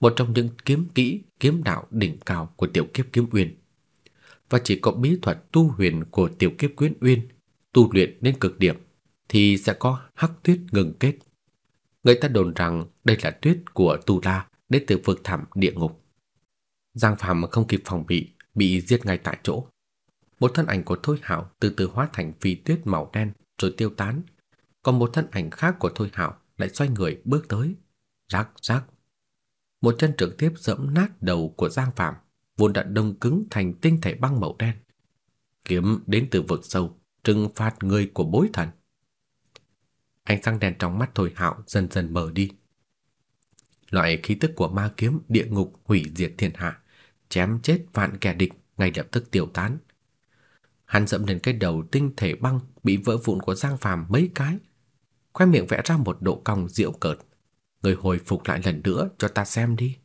một trong những kiếm kỹ kiếm đạo đỉnh cao của Tiểu Kiếp Kiếm Uyên. Và chỉ có bí thuật tu huyền của Tiểu Kiếp Quyến Uyên tu luyện đến cực điểm thì sẽ có hắc tuyết ngừng kết. Người ta đồn rằng đây là tuyết của Tu La đến từ vực thẳm địa ngục. Giang Phàm không kịp phòng bị, bị giết ngay tại chỗ. Một thân ảnh của Thôi Hạo từ từ hóa thành phi tuyết màu đen rồi tiêu tán, còn một thân ảnh khác của Thôi Hạo lại xoay người bước tới. Rắc rắc. Một chân trực tiếp giẫm nát đầu của Giang Phạm, vốn đã đông cứng thành tinh thể băng màu đen. Kiếm đến từ vực sâu, trừng phạt người của bối thần. Ánh sáng đèn trong mắt Thôi Hạo dần dần mờ đi. Loại khí tức của ma kiếm địa ngục hủy diệt thiên hạ, chém chết vạn kẻ địch ngay lập tức tiêu tán. Hắn dẫm lên cái đầu tinh thể băng bị vỡ vụn của Giang Phàm mấy cái, khoe miệng vẽ ra một độ cong giễu cợt. Người hồi phục lại lần nữa cho ta xem đi.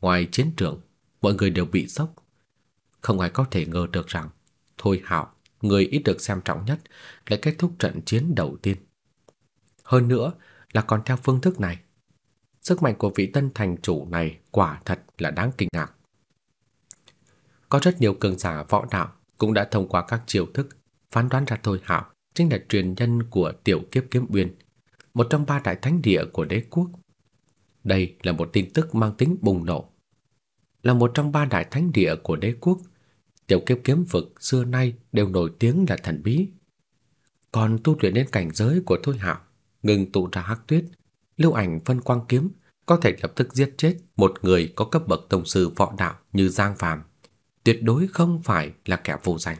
Ngoài chiến trường, mọi người đều bị sốc. Không ai có thể ngờ được rằng Thôi Hạo, người ít được xem trọng nhất, lại kết thúc trận chiến đầu tiên. Hơn nữa là còn theo phương thức này. Sức mạnh của vị tân thành chủ này quả thật là đáng kinh ngạc. Có rất nhiều cường giả võ đạo cũng đã thông qua các chiêu thức phán đoán ra Thôi Hạo chính là truyền nhân của tiểu kiếp kiếm uyên, một trong ba đại thánh địa của đế quốc. Đây là một tin tức mang tính bùng nổ. Là một trong ba đại thánh địa của đế quốc, tiểu kiếp kiếm vực xưa nay đều nổi tiếng là thần bí. Còn tu luyện đến cảnh giới của Thôi Hạo, ngừng tụ ra hắc tuyết, lưu ảnh phân quang kiếm có thể lập tức giết chết một người có cấp bậc tông sư võ đạo như Giang Phàm, tuyệt đối không phải là kẻ vô danh.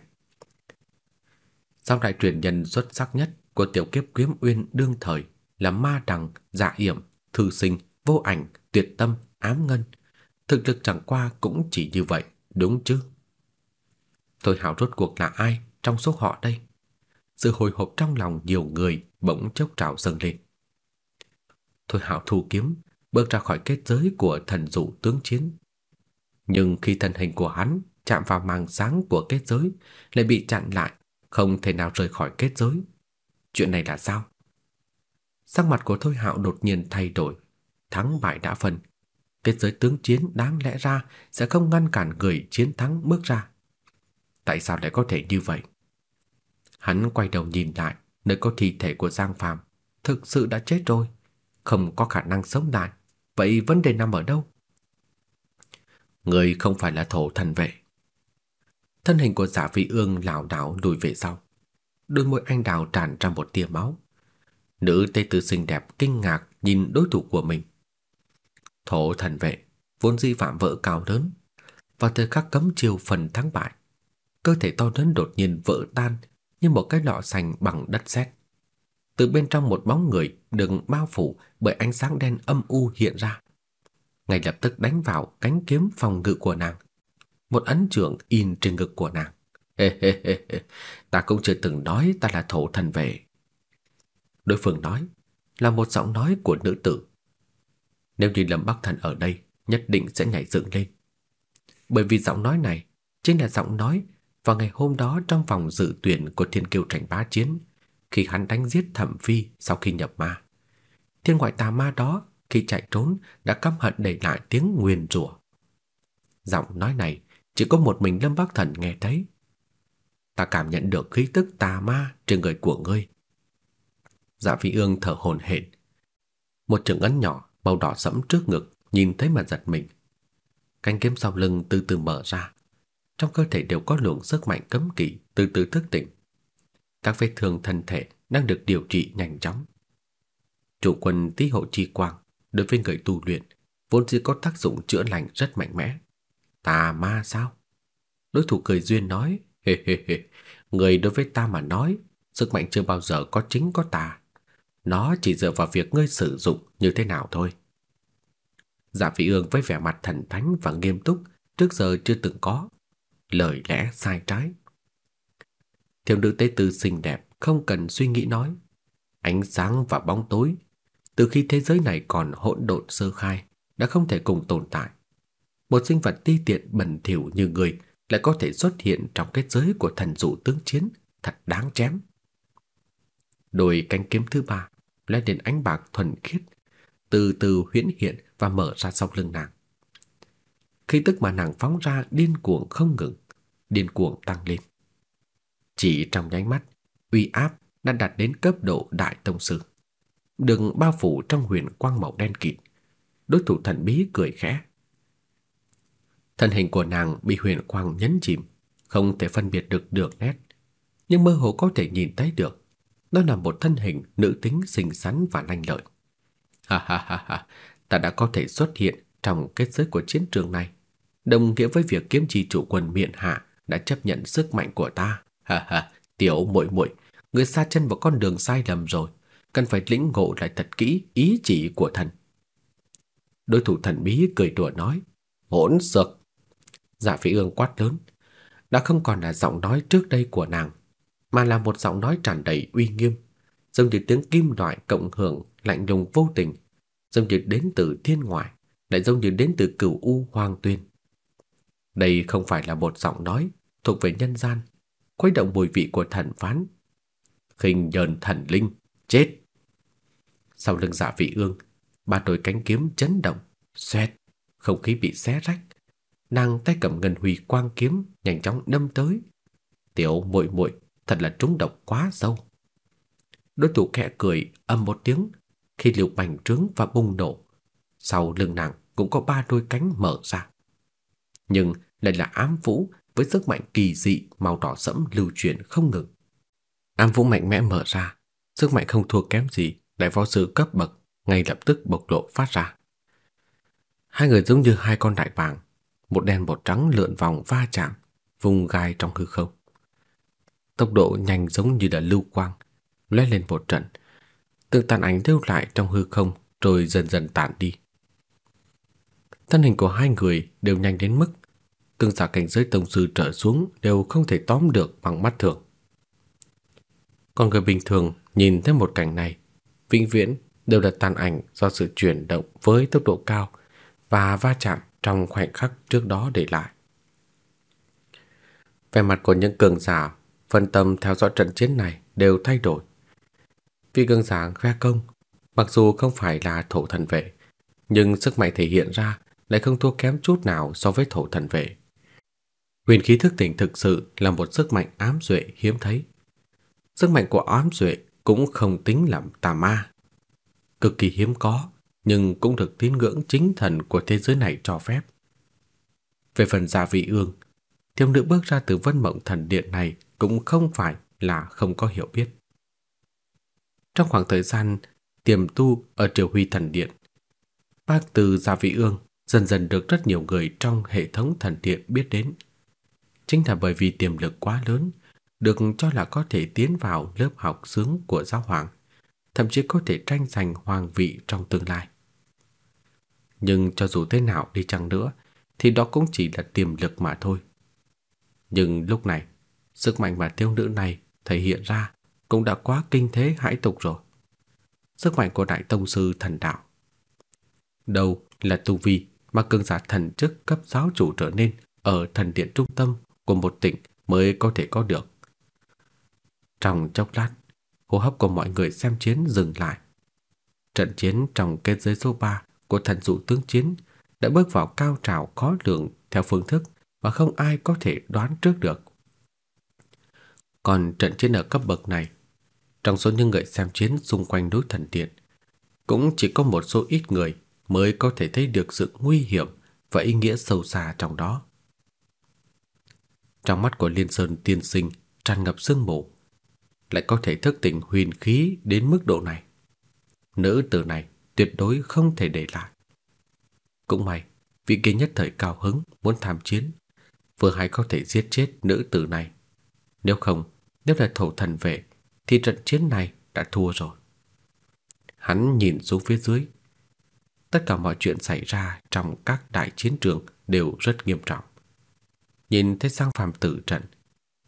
Sau đại truyền nhân xuất sắc nhất của tiểu kiếp kiếm uyên đương thời là Ma Đằng, Dạ Yểm, Thư Sinh, Vô Ảnh, Tuyệt Tâm, Ám Ngân. Thực lực chẳng qua cũng chỉ như vậy, đúng chứ? Thôi Hạo rốt cuộc là ai trong số họ đây? Sự hồi hộp trong lòng nhiều người bỗng chốc trào dâng lên. Thôi Hạo thu kiếm, bước ra khỏi kết giới của thần dụ tướng chiến. Nhưng khi thân hình của hắn chạm vào màng sáng của kết giới, lại bị chặn lại, không thể nào rời khỏi kết giới. Chuyện này là sao? Sắc mặt của Thôi Hạo đột nhiên thay đổi, thắng bại đã phân. Kết giới tướng chiến đáng lẽ ra sẽ không ngăn cản người chiến thắng bước ra. Tại sao lại có thể như vậy? Hắn quay đầu nhìn lại, nơi có thi thể của Giang Phàm, thực sự đã chết rồi, không có khả năng sống lại. Vậy vấn đề nằm ở đâu? Người không phải là thổ thần vệ. Thân hình của dạ Giả Vị Ương lảo đảo lùi về sau. Đôi môi anh đào tràn ra một tia máu. Nữ tê tử xinh đẹp kinh ngạc nhìn đối thủ của mình. Thổ thần vệ vốn di phạm vỡ cao lớn, vào thời khắc cấm chiều phần thắng bại, cơ thể to lớn đột nhiên vỡ tan như một cái lọ sành bằng đất sét. Từ bên trong một bóng người được bao phủ bởi ánh sáng đen âm u hiện ra, ngay lập tức đánh vào cánh kiếm phòng ngự của nàng. Một ấn trượng in trên ngực của nàng. Hê hê hê hê, ta cũng chưa từng nói ta là thổ thần vệ. Đối phương nói là một giọng nói của nữ tử. Nếu như Lâm Bắc Thần ở đây, nhất định sẽ nhảy dựng lên. Bởi vì giọng nói này chính là giọng nói vào ngày hôm đó trong vòng dự tuyển của Thiên Kiêu trành Bá Chiến, khi hắn đánh giết Thẩm Phi sau khi nhập ma. Thiên ngoại tà ma đó khi chạy trốn đã căm hận để lại tiếng nguyền rủa. Giọng nói này chỉ có một mình Lâm Bắc Thần nghe thấy. Ta cảm nhận được khí tức tà ma trên người của ngươi. Dạ Phi Ương thở hổn hển. Một trường ấn nhỏ, màu đỏ sẫm trước ngực, nhìn thấy mà giật mình. cánh kiếm sau lưng từ từ mở ra. Trong cơ thể đều có luồng sức mạnh cấm kỵ, từ từ thức tỉnh. Các vết thương thân thể đang được điều trị nhanh chóng. Chủ quân tí hộ chi quang, đối với người tu luyện, vốn dĩ có tác dụng chữa lành rất mạnh mẽ. Tà ma sao? Đối thủ cười duyên nói, hê hê hê, người đối với ta mà nói, sức mạnh chưa bao giờ có chính có tà. Nó chỉ dựa vào việc ngươi sử dụng như thế nào thôi. Dạ Vị Ương với vẻ mặt thần thánh và nghiêm túc trước giờ chưa từng có, lời lẽ sai trái. Thiếu nữ tế tư xinh đẹp không cần suy nghĩ nói, ánh sáng và bóng tối, từ khi thế giới này còn hỗn độn sơ khai, đã không thể cùng tồn tại. Một sinh vật ti tiện bẩn thỉu như người lại có thể xuất hiện trong kết giới của thần dụ tướng chiến, thật đáng chém. Đôi cánh kiếm thứ ba lóe lên ánh bạc thuần khiết, từ từ huyễn hiện và mở ra sau lưng nàng. Khí tức mà nàng phóng ra điên cuồng không ngừng, điên cuồng tăng lên. Chỉ trong nháy mắt, uy áp đã đạt đến cấp độ đại tông sư. Đừng bao phủ trong huyền quang màu đen kịt. Đối thủ thần bí cười khẽ. Thân hình của nàng bị huyền quang nhấn chìm, không thể phân biệt được đường nét, nhưng mơ hồ có thể nhìn thấy được. Đó là một thân hình nữ tính xinh xắn và lanh lợi. Ha ha ha ha, ta đã có thể xuất hiện trong kết giới của chiến trường này, đồng nghĩa với việc kiếm chi chủ quân miện hạ đã chấp nhận sức mạnh của ta. Ha ha, tiểu muội muội, ngươi xa chân vào con đường sai lầm rồi, cần phải lĩnh ngộ lại thật kỹ ý chỉ của thần. Đối thủ thần bí cười đùa nói, hỗn xược. Dạ Phi ương quát lớn, đã không còn là giọng nói trước đây của nàng, mà là một giọng nói tràn đầy uy nghiêm, giống như tiếng kim loại cộng hưởng lạnh lùng vô tình, giống như đến từ thiên ngoại, lại giống như đến từ cửu u hoàng tuyên. Đây không phải là một giọng nói thuộc về nhân gian, khuấy động mùi vị của thần phán. Khinh nhờn thần linh, chết. Sau lưng dạ vị ương, ba đôi cánh kiếm chấn động, xoẹt, không khí bị xé rách. Nàng tay cầm ngân huy quang kiếm nhanh chóng đâm tới. Tiểu muội muội thật là trúng độc quá sâu. Đối thủ khẽ cười âm một tiếng khi liều bành trướng và bùng nổ. Sau lưng nàng cũng có ba đôi cánh mở ra. Nhưng lại là ám vũ với sức mạnh kỳ dị màu đỏ sẫm lưu chuyển không ngừng. Ám vũ mạnh mẽ mở ra, sức mạnh không thua kém gì đại võ sư cấp bậc ngay lập tức bộc lộ phát ra. Hai người giống như hai con đại bàng, một đen một trắng lượn vòng va chạm, vùng gai trong hư không. Tốc độ nhanh giống như là lưu quang, lóe lên một trận, từng tàn ảnh lưu lại trong hư không rồi dần dần tản đi. Thân hình của hai người đều nhanh đến mức từng giả cảnh giới tông sư trở xuống đều không thể tóm được bằng mắt thường. Còn người bình thường nhìn thấy một cảnh này, vĩnh viễn đều là tàn ảnh do sự chuyển động với tốc độ cao và va chạm trong khoảnh khắc trước đó để lại. Vẻ mặt của những cường giả phân tâm theo dõi trận chiến này đều thay đổi. Vì cường giả khoe công, mặc dù không phải là thổ thần vệ, nhưng sức mạnh thể hiện ra lại không thua kém chút nào so với thổ thần vệ. Huyền khí thức tỉnh thực sự là một sức mạnh ám duệ hiếm thấy. Sức mạnh của ám duệ cũng không tính là tà ma, cực kỳ hiếm có, nhưng cũng được tín ngưỡng chính thần của thế giới này cho phép. Về phần gia vị ương, thiếu nữ bước ra từ vân mộng thần điện này cũng không phải là không có hiểu biết. Trong khoảng thời gian tiềm tu ở Triều Huy thần điện, bác từ gia vị ương dần dần được rất nhiều người trong hệ thống thần điện biết đến. Chính là bởi vì tiềm lực quá lớn, được cho là có thể tiến vào lớp học sướng của giáo hoàng, thậm chí có thể tranh giành hoàng vị trong tương lai. Nhưng cho dù thế nào đi chăng nữa, thì đó cũng chỉ là tiềm lực mà thôi. Nhưng lúc này, sức mạnh mà thiếu nữ này thể hiện ra cũng đã quá kinh thế hãi tục rồi. Sức mạnh của đại tông sư thần đạo. đầu là tu vi mà cường giả thần chức cấp giáo chủ trở nên ở thần điện trung tâm của một tỉnh mới có thể có được. Trong chốc lát, hô hấp của mọi người xem chiến dừng lại. Trận chiến trong kết giới số 3 của thần dụ tướng chiến đã bước vào cao trào khó lường theo phương thức mà không ai có thể đoán trước được. Còn trận chiến ở cấp bậc này, trong số những người xem chiến xung quanh núi thần điện, cũng chỉ có một số ít người mới có thể thấy được sự nguy hiểm và ý nghĩa sâu xa trong đó. Trong mắt của Liên Sơn tiên sinh tràn ngập sương mù, lại có thể thức tỉnh huyền khí đến mức độ này. Nữ tử này tuyệt đối không thể để lại. Cũng may, vị kia nhất thời cao hứng muốn tham chiến, vừa hay có thể giết chết nữ tử này. Nếu không, nếu là thổ thần về thì trận chiến này đã thua rồi. Hắn nhìn xuống phía dưới. Tất cả mọi chuyện xảy ra trong các đại chiến trường đều rất nghiêm trọng. Nhìn thấy sang phàm tử trận,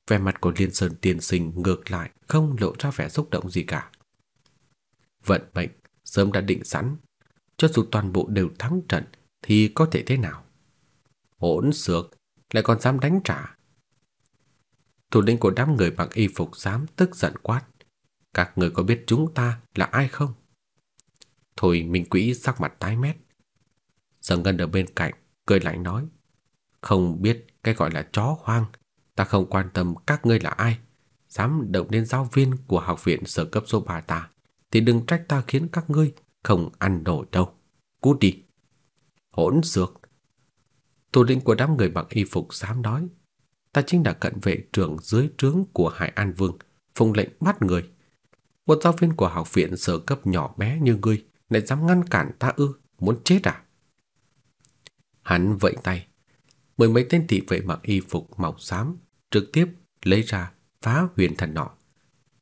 vẻ mặt của Liên Sơn tiên sinh ngược lại không lộ ra vẻ xúc động gì cả. Vận mệnh sớm đã định sẵn, cho dù toàn bộ đều thắng trận thì có thể thế nào? Hỗn xược lại còn dám đánh trả. Thủ lĩnh của đám người mặc y phục dám tức giận quát. Các người có biết chúng ta là ai không? Thôi Minh Quỹ sắc mặt tái mét. Sở Ngân ở bên cạnh cười lạnh nói, không biết cái gọi là chó hoang, ta không quan tâm các ngươi là ai, dám động đến giáo viên của học viện sở cấp số 3 ta, thì đừng trách ta khiến các ngươi không ăn nổi đâu. Cút đi. Hỗn xược. Thủ lĩnh của đám người mặc y phục dám nói, ta chính là cận vệ trưởng dưới trướng của Hải An Vương, phụng lệnh bắt người. Một giáo viên của học viện sở cấp nhỏ bé như ngươi lại dám ngăn cản ta ư, muốn chết à? Hắn vẫy tay, mười mấy tên thị vệ mặc y phục màu xám trực tiếp lấy ra phá huyền thần nọ.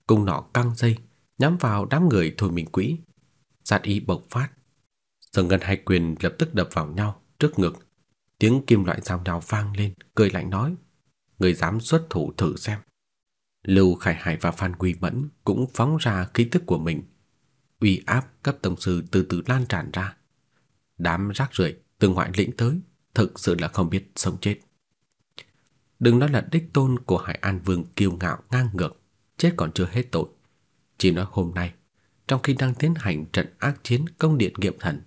cùng nọ căng dây, nhắm vào đám người thôi mình quỹ. Sát ý bộc phát. Sừng ngân hai quyền lập tức đập vào nhau trước ngực. Tiếng kim loại giao nhau vang lên, cười lạnh nói: "Người dám xuất thủ thử xem." Lưu Khải Hải và Phan Quy Mẫn cũng phóng ra khí tức của mình. Uy áp cấp tổng sư từ từ lan tràn ra. Đám rác rưởi từ ngoại lĩnh tới, thực sự là không biết sống chết. Đừng nói là đích tôn của Hải An Vương kiêu ngạo ngang ngược, chết còn chưa hết tội. Chỉ nói hôm nay, trong khi đang tiến hành trận ác chiến công điện nghiệm thần,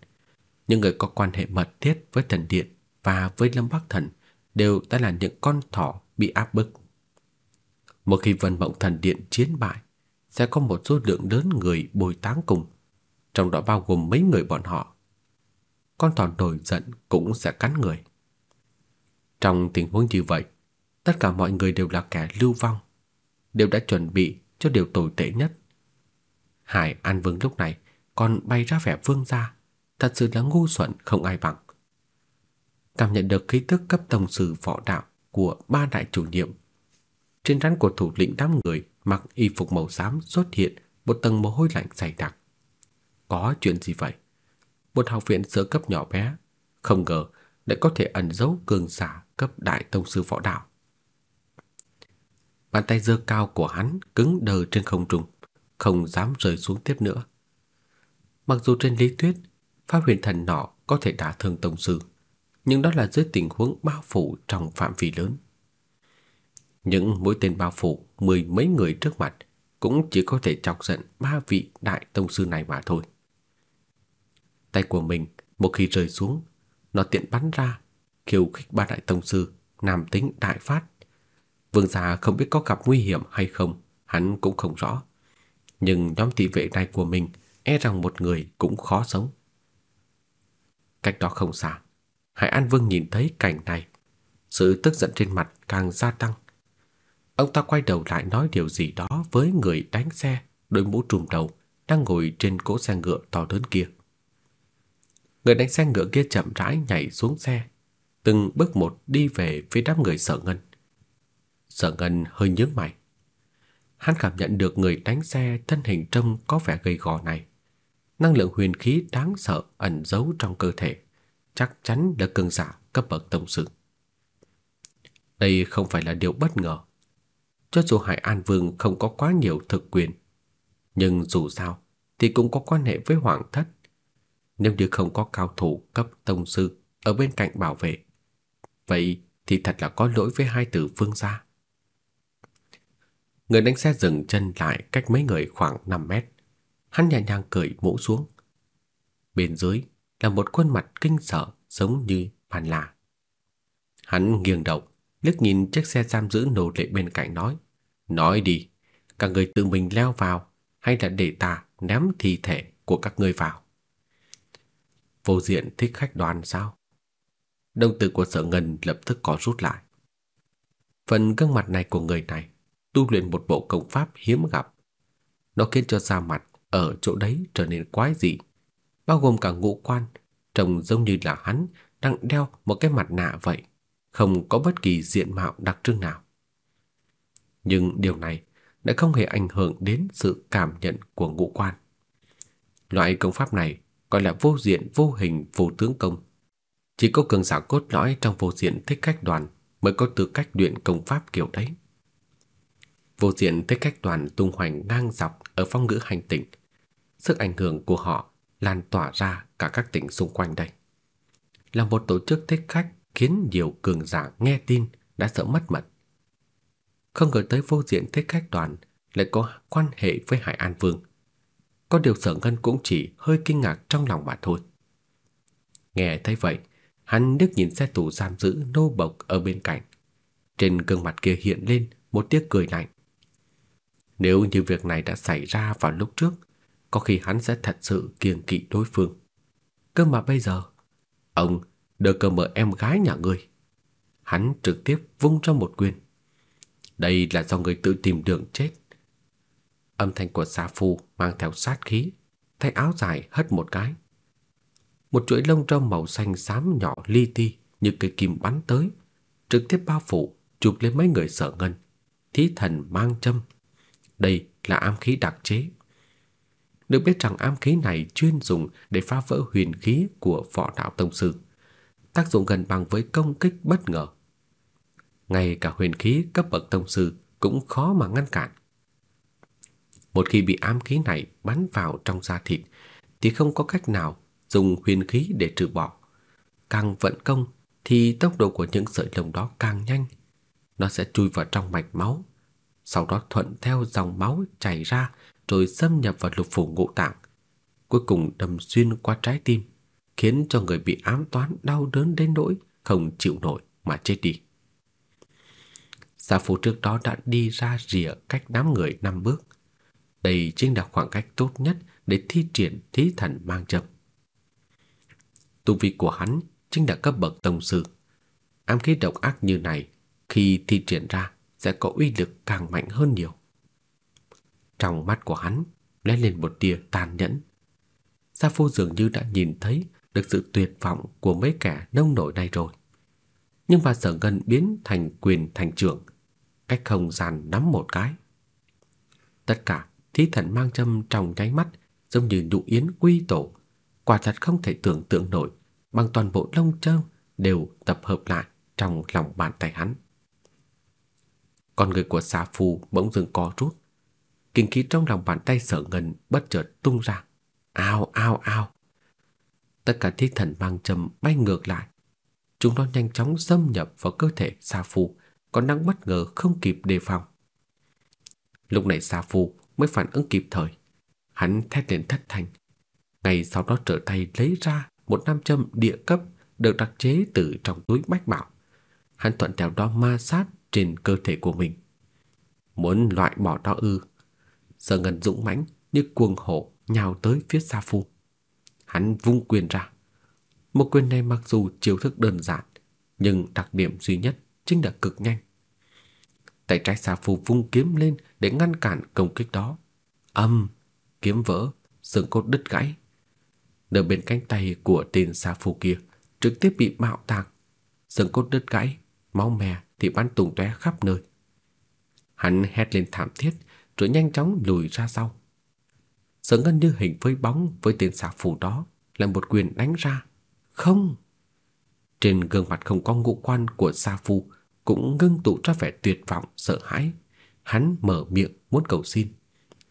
những người có quan hệ mật thiết với thần điện và với Lâm Bắc Thần đều đã là những con thỏ bị áp bức. Một khi Vân Mộng Thần Điện chiến bại, sẽ có một số lượng lớn người bồi táng cùng, trong đó bao gồm mấy người bọn họ. Con thỏ nổi giận cũng sẽ cắn người. Trong tình huống như vậy, tất cả mọi người đều là kẻ lưu vong, đều đã chuẩn bị cho điều tồi tệ nhất. Hải An Vương lúc này còn bay ra vẻ vương gia, thật sự là ngu xuẩn không ai bằng. Cảm nhận được khí tức cấp tổng sư võ đạo của ba đại chủ nhiệm. Trên trán của thủ lĩnh đám người mặc y phục màu xám xuất hiện một tầng mồ hôi lạnh dày đặc. Có chuyện gì vậy? Một học viện sơ cấp nhỏ bé, không ngờ lại có thể ẩn giấu cường giả cấp đại tông sư võ đạo. Bàn tay giơ cao của hắn cứng đờ trên không trung, không dám rơi xuống tiếp nữa. Mặc dù trên lý thuyết, pháp huyền thần nọ có thể đả thương tông sư, nhưng đó là dưới tình huống bao phủ trong phạm vi lớn. Những mũi tên bao phủ mười mấy người trước mặt cũng chỉ có thể chọc giận ba vị đại tông sư này mà thôi. Tay của mình một khi rơi xuống, nó tiện bắn ra, khiêu khích ba đại tông sư, nam tính đại phát. Vương gia không biết có gặp nguy hiểm hay không, hắn cũng không rõ. Nhưng nhóm thị vệ này của mình e rằng một người cũng khó sống. Cách đó không xa, Hải An Vương nhìn thấy cảnh này, sự tức giận trên mặt càng gia tăng. Ông ta quay đầu lại nói điều gì đó với người đánh xe, đội mũ trùm đầu đang ngồi trên cỗ xe ngựa to lớn kia. Người đánh xe ngựa kia chậm rãi nhảy xuống xe, từng bước một đi về phía đám người Sở Ngân. Sở Ngân hơi nhướng mày. Hắn cảm nhận được người đánh xe thân hình trông có vẻ gầy gò này, năng lượng huyền khí đáng sợ ẩn giấu trong cơ thể, chắc chắn là cường giả cấp bậc tông sư. Đây không phải là điều bất ngờ. Cho dù Hải An Vương không có quá nhiều thực quyền, nhưng dù sao thì cũng có quan hệ với hoàng thất. Nếu như không có cao thủ cấp tông sư ở bên cạnh bảo vệ, vậy thì thật là có lỗi với hai tử vương gia. Người đánh xe dừng chân lại cách mấy người khoảng 5 mét. Hắn nhẹ nhàng cởi mũ xuống. Bên dưới là một khuôn mặt kinh sợ giống như bàn là. Hắn nghiêng đầu, liếc nhìn chiếc xe giam giữ nô lệ bên cạnh nói: "Nói đi, các người tự mình leo vào hay là để ta ném thi thể của các ngươi vào?" Vô Diện thích khách đoàn sao? Đồng tử của Sở Ngân lập tức có rút lại. Phần gương mặt này của người này tu luyện một bộ công pháp hiếm gặp. Nó khiến cho da mặt ở chỗ đấy trở nên quái dị, bao gồm cả ngũ quan, trông giống như là hắn đang đeo một cái mặt nạ vậy, không có bất kỳ diện mạo đặc trưng nào. Nhưng điều này đã không hề ảnh hưởng đến sự cảm nhận của ngũ quan. Loại công pháp này gọi là vô diện vô hình vô tướng công. Chỉ có cường giả cốt lõi trong vô diện thích cách đoàn mới có tư cách luyện công pháp kiểu đấy. Vô diện thế cách toàn tung hoành ngang dọc ở phong ngữ hành tinh. Sức ảnh hưởng của họ lan tỏa ra cả các tỉnh xung quanh đây. Là một tổ chức thích khách khiến nhiều cường giả nghe tin đã sợ mất mật. Không ngờ tới vô diện thích khách đoàn lại có quan hệ với Hải An Vương. Có điều Sở Ngân cũng chỉ hơi kinh ngạc trong lòng mà thôi. Nghe thấy vậy, hắn liếc nhìn xe tù giam giữ nô bộc ở bên cạnh. Trên gương mặt kia hiện lên một tiếc cười lạnh. Nếu như việc này đã xảy ra vào lúc trước, có khi hắn sẽ thật sự kiêng kỵ đối phương. Cơ mà bây giờ, ông đưa cơ mở em gái nhà ngươi. Hắn trực tiếp vung ra một quyền. Đây là do người tự tìm đường chết. Âm thanh của Sa Phu mang theo sát khí, thay áo dài hất một cái. Một chuỗi lông trâu màu xanh xám nhỏ li ti như cây kim bắn tới, trực tiếp bao phủ chụp lên mấy người sợ ngân. Thí thần mang châm. Đây là ám khí đặc chế. Được biết rằng ám khí này chuyên dùng để phá vỡ huyền khí của võ đạo tông sư. Tác dụng gần bằng với công kích bất ngờ. Ngay cả huyền khí cấp bậc tông sư cũng khó mà ngăn cản. Một khi bị ám khí này bắn vào trong da thịt thì không có cách nào dùng huyền khí để trừ bỏ. Càng vận công thì tốc độ của những sợi lông đó càng nhanh. Nó sẽ chui vào trong mạch máu, sau đó thuận theo dòng máu chảy ra rồi xâm nhập vào lục phủ ngũ tạng, cuối cùng đâm xuyên qua trái tim, khiến cho người bị ám toán đau đớn đến nỗi không chịu nổi mà chết đi. Sa Phu trước đó đã đi ra rìa cách đám người năm bước. Đây chính là khoảng cách tốt nhất để thi triển thí thần mang châm. Tu vi của hắn chính là cấp bậc tông sư. Ám khí độc ác như này khi thi triển ra sẽ có uy lực càng mạnh hơn nhiều. Trong mắt của hắn lóe lên một tia tàn nhẫn. Sa Phu dường như đã nhìn thấy được sự tuyệt vọng của mấy kẻ nông nổi này rồi. Nhưng mà Sở Ngân biến thành quyền thành trưởng, cách không gian nắm một cái. Tất cả thí thần mang châm trong nháy mắt giống như nhũ yến quy tổ, quả thật không thể tưởng tượng nổi, bằng toàn bộ lông châu đều tập hợp lại trong lòng bàn tay hắn. Con người của Sa Phu bỗng dưng co rút, kinh khí trong lòng bàn tay Sở Ngân bất chợt tung ra. Ao ao ao. Tất cả thi thần mang châm bay ngược lại. Chúng nó nhanh chóng xâm nhập vào cơ thể Sa Phu, còn đang bất ngờ không kịp đề phòng. Lúc này Sa Phu mới phản ứng kịp thời. Hắn thét lên thất thanh. Ngay sau đó trở tay lấy ra một nam châm địa cấp được đặc chế từ trong túi bách bảo. Hắn thuận theo đó ma sát trên cơ thể của mình. Muốn loại bỏ đó ư? Sở Ngân dũng mãnh như cuồng hổ nhào tới phía Sa Phu. Hắn vung quyền ra. Một quyền này mặc dù chiêu thức đơn giản, nhưng đặc điểm duy nhất chính là cực nhanh. Tay trái Sa Phu vung kiếm lên để ngăn cản công kích đó. Âm, kiếm vỡ, xương cốt đứt gãy. Nửa bên cánh tay của tên Sa Phu kia trực tiếp bị bạo tạc, xương cốt đứt gãy, máu me thì bắn tung tóe khắp nơi. Hắn hét lên thảm thiết rồi nhanh chóng lùi ra sau. Sở Ngân như hình với bóng với tên xà phù đó là một quyền đánh ra. Không! Trên gương mặt không có ngũ quan của Sa Phu cũng ngưng tụ ra vẻ tuyệt vọng, sợ hãi. Hắn mở miệng muốn cầu xin,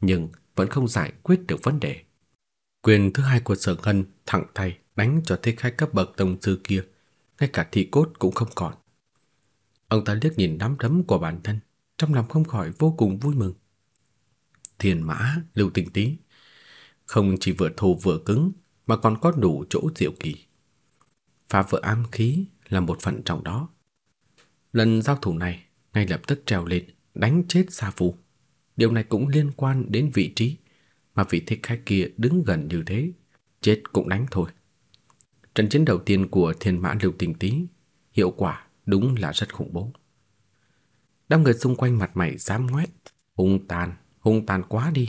nhưng vẫn không giải quyết được vấn đề. Quyền thứ hai của Sở Ngân thẳng tay đánh cho thích khách cấp bậc tông sư kia, ngay cả thị cốt cũng không còn. Ông ta liếc nhìn nắm đấm của bản thân, trong lòng không khỏi vô cùng vui mừng. Thiên mã, lưu tình tí, không chỉ vừa thô vừa cứng mà còn có đủ chỗ diệu kỳ. Phá vỡ ám khí là một phần trong đó. Lần giao thủ này, ngay lập tức trèo lên, đánh chết Sa Phù. Điều này cũng liên quan đến vị trí mà vị thích khách kia đứng gần như thế, chết cũng đánh thôi. Trận chiến đầu tiên của Thiên Mã Lưu Tình Tý, hiệu quả đúng là rất khủng bố. Đám người xung quanh mặt mày dám ngoét, hung tàn, hung tàn quá đi.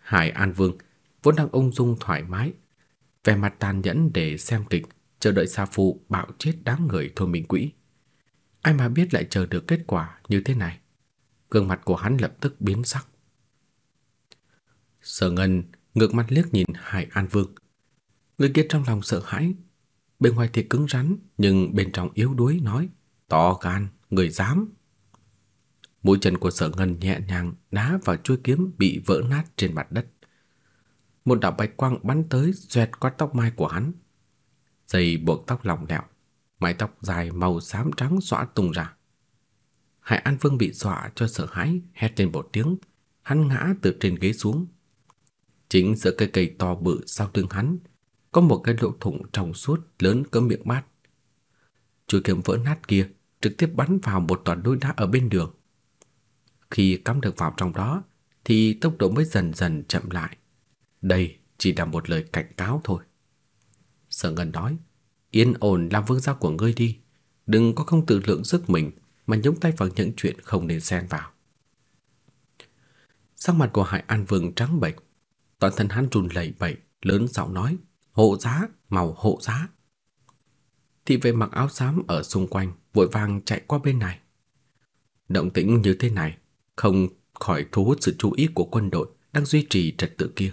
Hải An Vương vốn đang ung dung thoải mái, vẻ mặt tàn nhẫn để xem kịch, chờ đợi Sa Phu bạo chết đám người thôi minh quỹ. Ai mà biết lại chờ được kết quả như thế này. Gương mặt của hắn lập tức biến sắc. Sở Ngân ngược mặt liếc nhìn Hải An Vương. Người kia trong lòng sợ hãi, bên ngoài thì cứng rắn nhưng bên trong yếu đuối nói: "To gan, người dám." Mũi chân của Sở Ngân nhẹ nhàng đá vào chuôi kiếm bị vỡ nát trên mặt đất. Một đạo bạch quang bắn tới xoẹt qua tóc mai của hắn. Dây buộc tóc lỏng lẻo, mái tóc dài màu xám trắng xõa tung ra. Hải An Vương bị dọa cho sợ hãi, hét lên một tiếng, hắn ngã từ trên ghế xuống. Chính giữa cây cây to bự sau lưng hắn, có một cái lỗ thủng trong suốt lớn cỡ miệng bát. Chuôi kiếm vỡ nát kia trực tiếp bắn vào một tòa núi đá ở bên đường. Khi cắm được vào trong đó thì tốc độ mới dần dần chậm lại. Đây chỉ là một lời cảnh cáo thôi. Sở Ngân nói, yên ổn làm vương gia của ngươi đi, đừng có không tự lượng sức mình mà nhúng tay vào những chuyện không nên xen vào. Sắc mặt của Hải An Vương trắng bệch, toàn thân hắn run lẩy bẩy, lớn giọng nói, "Hộ giá, màu hộ giá." Thị vệ mặc áo xám ở xung quanh vội vàng chạy qua bên này. Động tĩnh như thế này không khỏi thu hút sự chú ý của quân đội đang duy trì trật tự kia.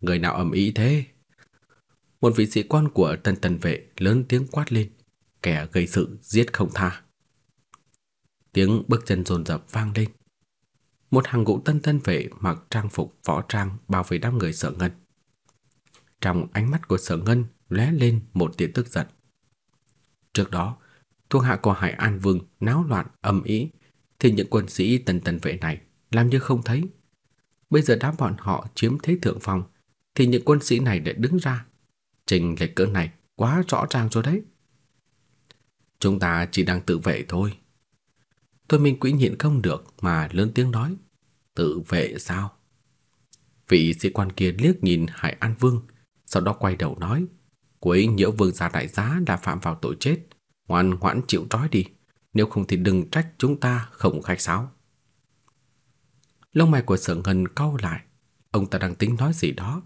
Người nào ầm ĩ thế? Một vị sĩ quan của Tân Tần vệ lớn tiếng quát lên, kẻ gây sự giết không tha. Tiếng bước chân dồn dập vang lên. Một hàng ngũ tân tân vệ mặc trang phục võ trang bao vây đám người sợ Ngân. Trong ánh mắt của Sở Ngân lóe lên một tia tức giận. Trước đó, thuộc hạ của Hải An Vương náo loạn ầm ĩ, thì những quân sĩ tần tần vệ này làm như không thấy. Bây giờ đám bọn họ chiếm thế thượng phong, thì những quân sĩ này lại đứng ra. Trình lệch cỡ này quá rõ ràng rồi đấy. Chúng ta chỉ đang tự vệ thôi. Tôi Minh quỹ nhịn không được mà lớn tiếng nói, tự vệ sao? Vị sĩ quan kia liếc nhìn Hải An Vương, sau đó quay đầu nói, Quấy nhiễu vương gia đại giá đã phạm vào tội chết, ngoan ngoãn chịu trói đi, nếu không thì đừng trách chúng ta không khách sáo. Lông mày của Sở Ngân cau lại, ông ta đang tính nói gì đó.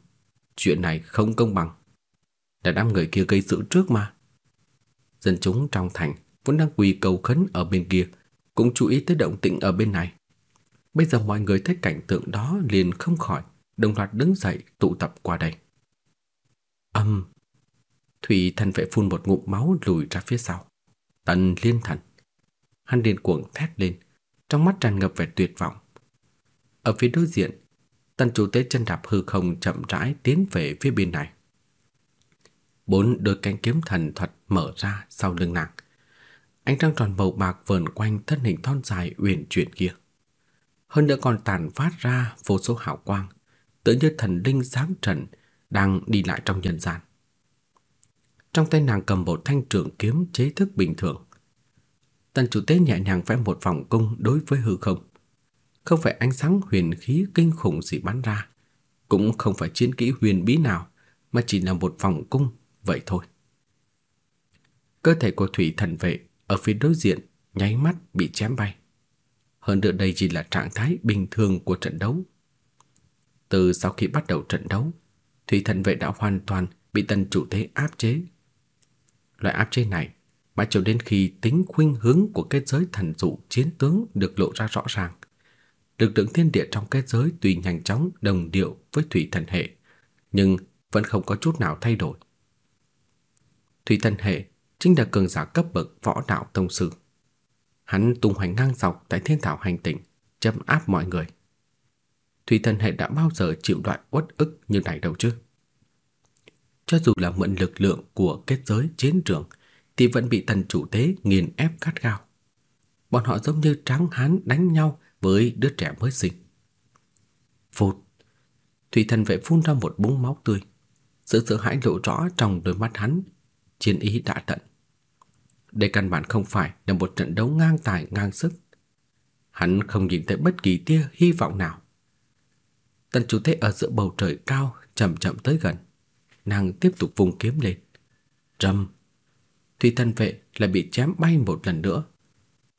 Chuyện này không công bằng. Đã đám người kia gây sự trước mà. Dân chúng trong thành vốn đang quỳ cầu khấn ở bên kia, cũng chú ý tới động tĩnh ở bên này. Bây giờ mọi người thấy cảnh tượng đó liền không khỏi đồng loạt đứng dậy tụ tập qua đây. Âm Thủy thần vệ phun một ngụm máu lùi ra phía sau. Tần Liên Thần. Hắn điên cuồng thét lên, trong mắt tràn ngập vẻ tuyệt vọng. Ở phía đối diện, Tần chủ tế chân đạp hư không chậm rãi tiến về phía bên này. Bốn đôi cánh kiếm thần thuật mở ra sau lưng nàng. Ánh trăng tròn màu bạc vờn quanh thân hình thon dài uyển chuyển kia. Hơn nữa còn tàn phát ra vô số hào quang, tựa như thần linh sáng trần đang đi lại trong nhân gian. Trong tay nàng cầm một thanh trường kiếm chế thức bình thường. Tần chủ tế nhẹ nhàng vẽ một vòng cung đối với hư không. Không phải ánh sáng huyền khí kinh khủng gì bắn ra, cũng không phải chiến kỹ huyền bí nào, mà chỉ là một vòng cung vậy thôi. Cơ thể của thủy thần vệ ở phía đối diện nháy mắt bị chém bay. Hơn nữa đây chỉ là trạng thái bình thường của trận đấu. Từ sau khi bắt đầu trận đấu, thủy thần vệ đã hoàn toàn bị tần chủ thế áp chế. Loại áp chế này mãi cho đến khi tính khuynh hướng của kết giới thần dụ chiến tướng được lộ ra rõ ràng. Lực lượng thiên địa trong kết giới tuy nhanh chóng đồng điệu với thủy thần hệ, nhưng vẫn không có chút nào thay đổi. Thủy thần hệ chính là cường giả cấp bậc võ đạo tông sư. Hắn tung hoành ngang dọc tại thiên thảo hành tinh, chấm áp mọi người. Thủy thần hệ đã bao giờ chịu loại uất ức như này đâu chứ? Cho dù là mượn lực lượng của kết giới chiến trường thì vẫn bị tần chủ tế nghiền ép cắt gao. Bọn họ giống như tráng hán đánh nhau với đứa trẻ mới sinh. Phụt, thủy thần vệ phun ra một búng máu tươi. Sự sợ hãi lộ rõ trong đôi mắt hắn, chiến ý đã tận. Đây căn bản không phải là một trận đấu ngang tài ngang sức. Hắn không nhìn thấy bất kỳ tia hy vọng nào. Tần chủ thế ở giữa bầu trời cao, chậm chậm tới gần. Nàng tiếp tục vùng kiếm lên. Trầm. Thủy thần vệ lại bị chém bay một lần nữa.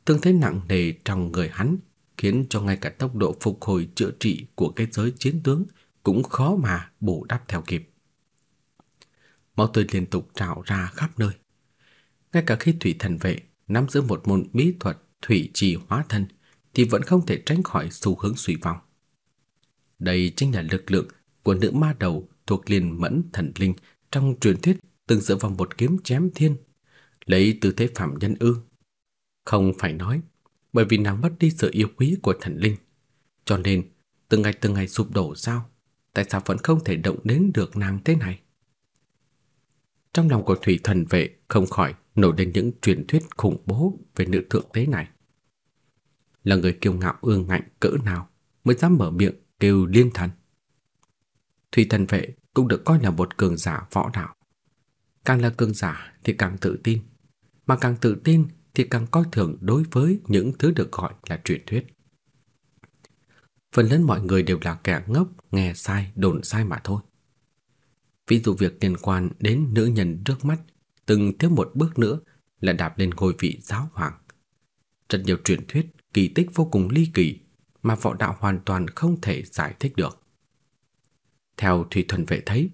Thương thế nặng nề trong người hắn khiến cho ngay cả tốc độ phục hồi chữa trị của cái giới chiến tướng cũng khó mà bù đắp theo kịp. Máu tươi liên tục trào ra khắp nơi. Ngay cả khi thủy thần vệ nắm giữ một môn bí thuật thủy trì hóa thân thì vẫn không thể tránh khỏi xu hướng suy vong. Đây chính là lực lượng của nữ ma đầu thuộc liền mẫn thần linh trong truyền thuyết từng dựa vào một kiếm chém thiên, lấy tư thế phạm nhân ư. Không phải nói, bởi vì nàng mất đi sự yêu quý của thần linh, cho nên từng ngày từng ngày sụp đổ sao? Tại sao vẫn không thể động đến được nàng thế này? Trong lòng của thủy thần vệ không khỏi nổi lên những truyền thuyết khủng bố về nữ thượng tế này. Là người kiêu ngạo ương ngạnh cỡ nào mới dám mở miệng kêu liên thần. Thủy thần vệ cũng được coi là một cường giả võ đạo. Càng là cường giả thì càng tự tin, mà càng tự tin thì càng coi thường đối với những thứ được gọi là truyền thuyết. Phần lớn mọi người đều là kẻ ngốc, nghe sai, đồn sai mà thôi. Ví dụ việc liên quan đến nữ nhân trước mắt, từng thiếu một bước nữa là đạp lên ngôi vị giáo hoàng. Rất nhiều truyền thuyết, kỳ tích vô cùng ly kỳ mà võ đạo hoàn toàn không thể giải thích được. Theo Thủy Thuần Vệ thấy,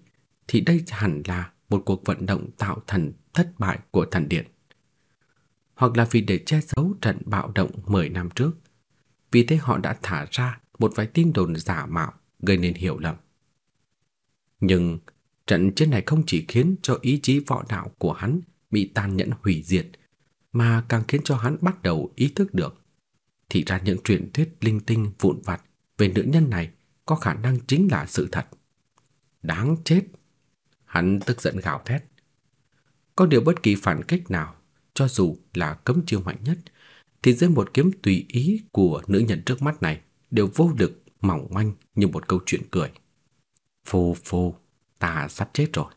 thì đây hẳn là một cuộc vận động tạo thần thất bại của thần điện. Hoặc là vì để che giấu trận bạo động 10 năm trước, vì thế họ đã thả ra một vài tin đồn giả mạo gây nên hiểu lầm. Nhưng trận chiến này không chỉ khiến cho ý chí võ đạo của hắn bị tàn nhẫn hủy diệt, mà càng khiến cho hắn bắt đầu ý thức được thì ra những truyền thuyết linh tinh vụn vặt về nữ nhân này có khả năng chính là sự thật. Đáng chết. Hắn tức giận gào thét. Có điều bất kỳ phản kích nào, cho dù là cấm chiêu mạnh nhất, thì dưới một kiếm tùy ý của nữ nhân trước mắt này đều vô lực, mỏng manh như một câu chuyện cười. phô phô ta sắp chết rồi.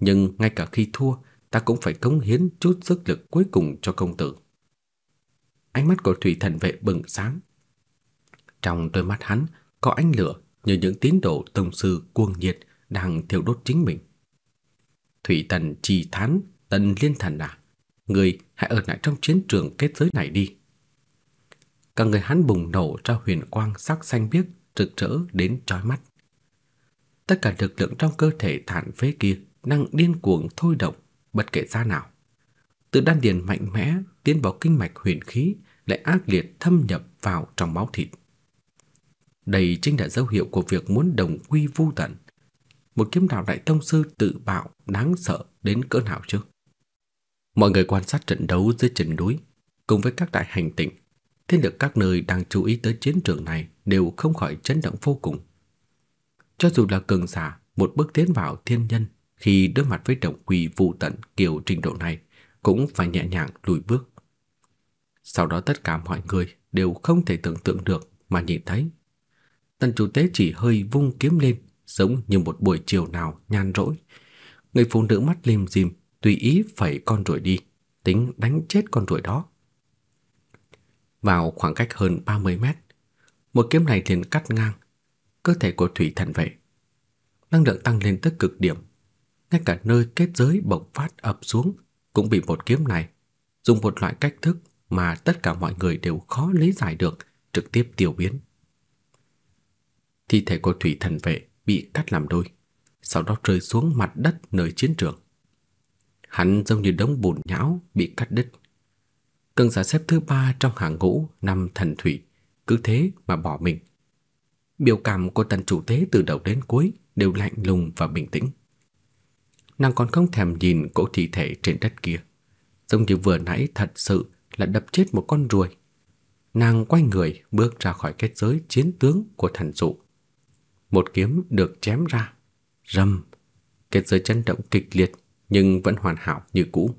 Nhưng ngay cả khi thua, ta cũng phải cống hiến chút sức lực cuối cùng cho công tử. Ánh mắt của thủy thần vệ bừng sáng. Trong đôi mắt hắn có ánh lửa như những tín đồ tông sư cuồng nhiệt đang thiêu đốt chính mình. Thủy Tần trì thán, Tần Liên Thần à, người hãy ở lại trong chiến trường kết giới này đi. Cả người hắn bùng nổ ra huyền quang sắc xanh biếc rực rỡ đến chói mắt. Tất cả lực lượng trong cơ thể thản phế kia đang điên cuồng thôi động bất kể giá nào. Từ đan điền mạnh mẽ tiến vào kinh mạch huyền khí lại ác liệt thâm nhập vào trong máu thịt. Đây chính là dấu hiệu của việc muốn đồng quy vu tận. Một kiếm đạo đại tông sư tự bạo đáng sợ đến cỡ nào chứ? Mọi người quan sát trận đấu dưới chân núi cùng với các đại hành tinh, thế lực các nơi đang chú ý tới chiến trường này đều không khỏi chấn động vô cùng. Cho dù là cường giả một bước tiến vào thiên nhân khi đối mặt với đồng quy vu tận kiểu trình độ này cũng phải nhẹ nhàng lùi bước. Sau đó tất cả mọi người đều không thể tưởng tượng được mà nhìn thấy. Tần chủ tế chỉ hơi vung kiếm lên, giống như một buổi chiều nào nhàn rỗi. Người phụ nữ mắt lim dim, tùy ý phẩy con ruồi đi, tính đánh chết con ruồi đó. Vào khoảng cách hơn 30 mét, một kiếm này liền cắt ngang cơ thể của thủy thần vệ. Năng lượng tăng lên tới cực điểm, ngay cả nơi kết giới bộc phát ập xuống cũng bị một kiếm này dùng một loại cách thức mà tất cả mọi người đều khó lý giải được trực tiếp tiêu biến. Thi thể của thủy thần vệ bị cắt làm đôi, sau đó rơi xuống mặt đất nơi chiến trường. Hắn giống như đống bùn nhão bị cắt đứt. Cường giả xếp thứ ba trong hàng ngũ năm thần thủy cứ thế mà bỏ mình. Biểu cảm của tần chủ tế từ đầu đến cuối đều lạnh lùng và bình tĩnh. Nàng còn không thèm nhìn cỗ thi thể trên đất kia, giống như vừa nãy thật sự là đập chết một con ruồi. Nàng quay người bước ra khỏi kết giới chiến tướng của thần dụ. Một kiếm được chém ra, rầm, kết giới chấn động kịch liệt nhưng vẫn hoàn hảo như cũ.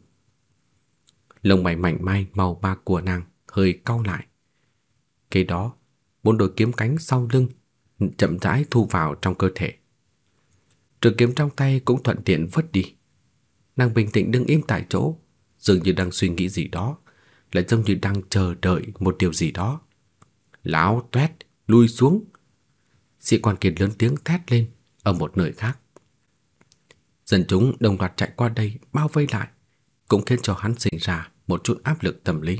Lông mày mảnh mai màu bạc của nàng hơi cau lại. Kế đó, bốn đôi kiếm cánh sau lưng chậm rãi thu vào trong cơ thể. Trường kiếm trong tay cũng thuận tiện vứt đi. Nàng bình tĩnh đứng im tại chỗ, dường như đang suy nghĩ gì đó, lại giống như đang chờ đợi một điều gì đó. Lão toét, lui xuống. Sĩ quan kiệt lớn tiếng thét lên ở một nơi khác. Dân chúng đồng loạt chạy qua đây bao vây lại, cũng khiến cho hắn sinh ra một chút áp lực tâm lý.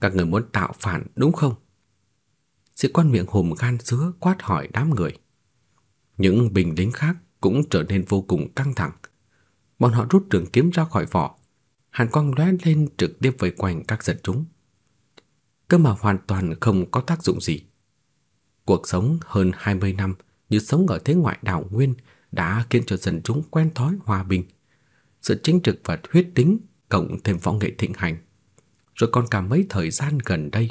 Các người muốn tạo phản đúng không? Sĩ quan miệng hùm gan sứa quát hỏi đám người. Những bình lính khác cũng trở nên vô cùng căng thẳng. Bọn họ rút trường kiếm ra khỏi vỏ, hàn quang lóe lên trực tiếp vây quanh các dân chúng. Cơ mà hoàn toàn không có tác dụng gì. Cuộc sống hơn 20 năm như sống ở thế ngoại đảo nguyên đã khiến cho dân chúng quen thói hòa bình. Sự chính trực và huyết tính cộng thêm võ nghệ thịnh hành. Rồi còn cả mấy thời gian gần đây,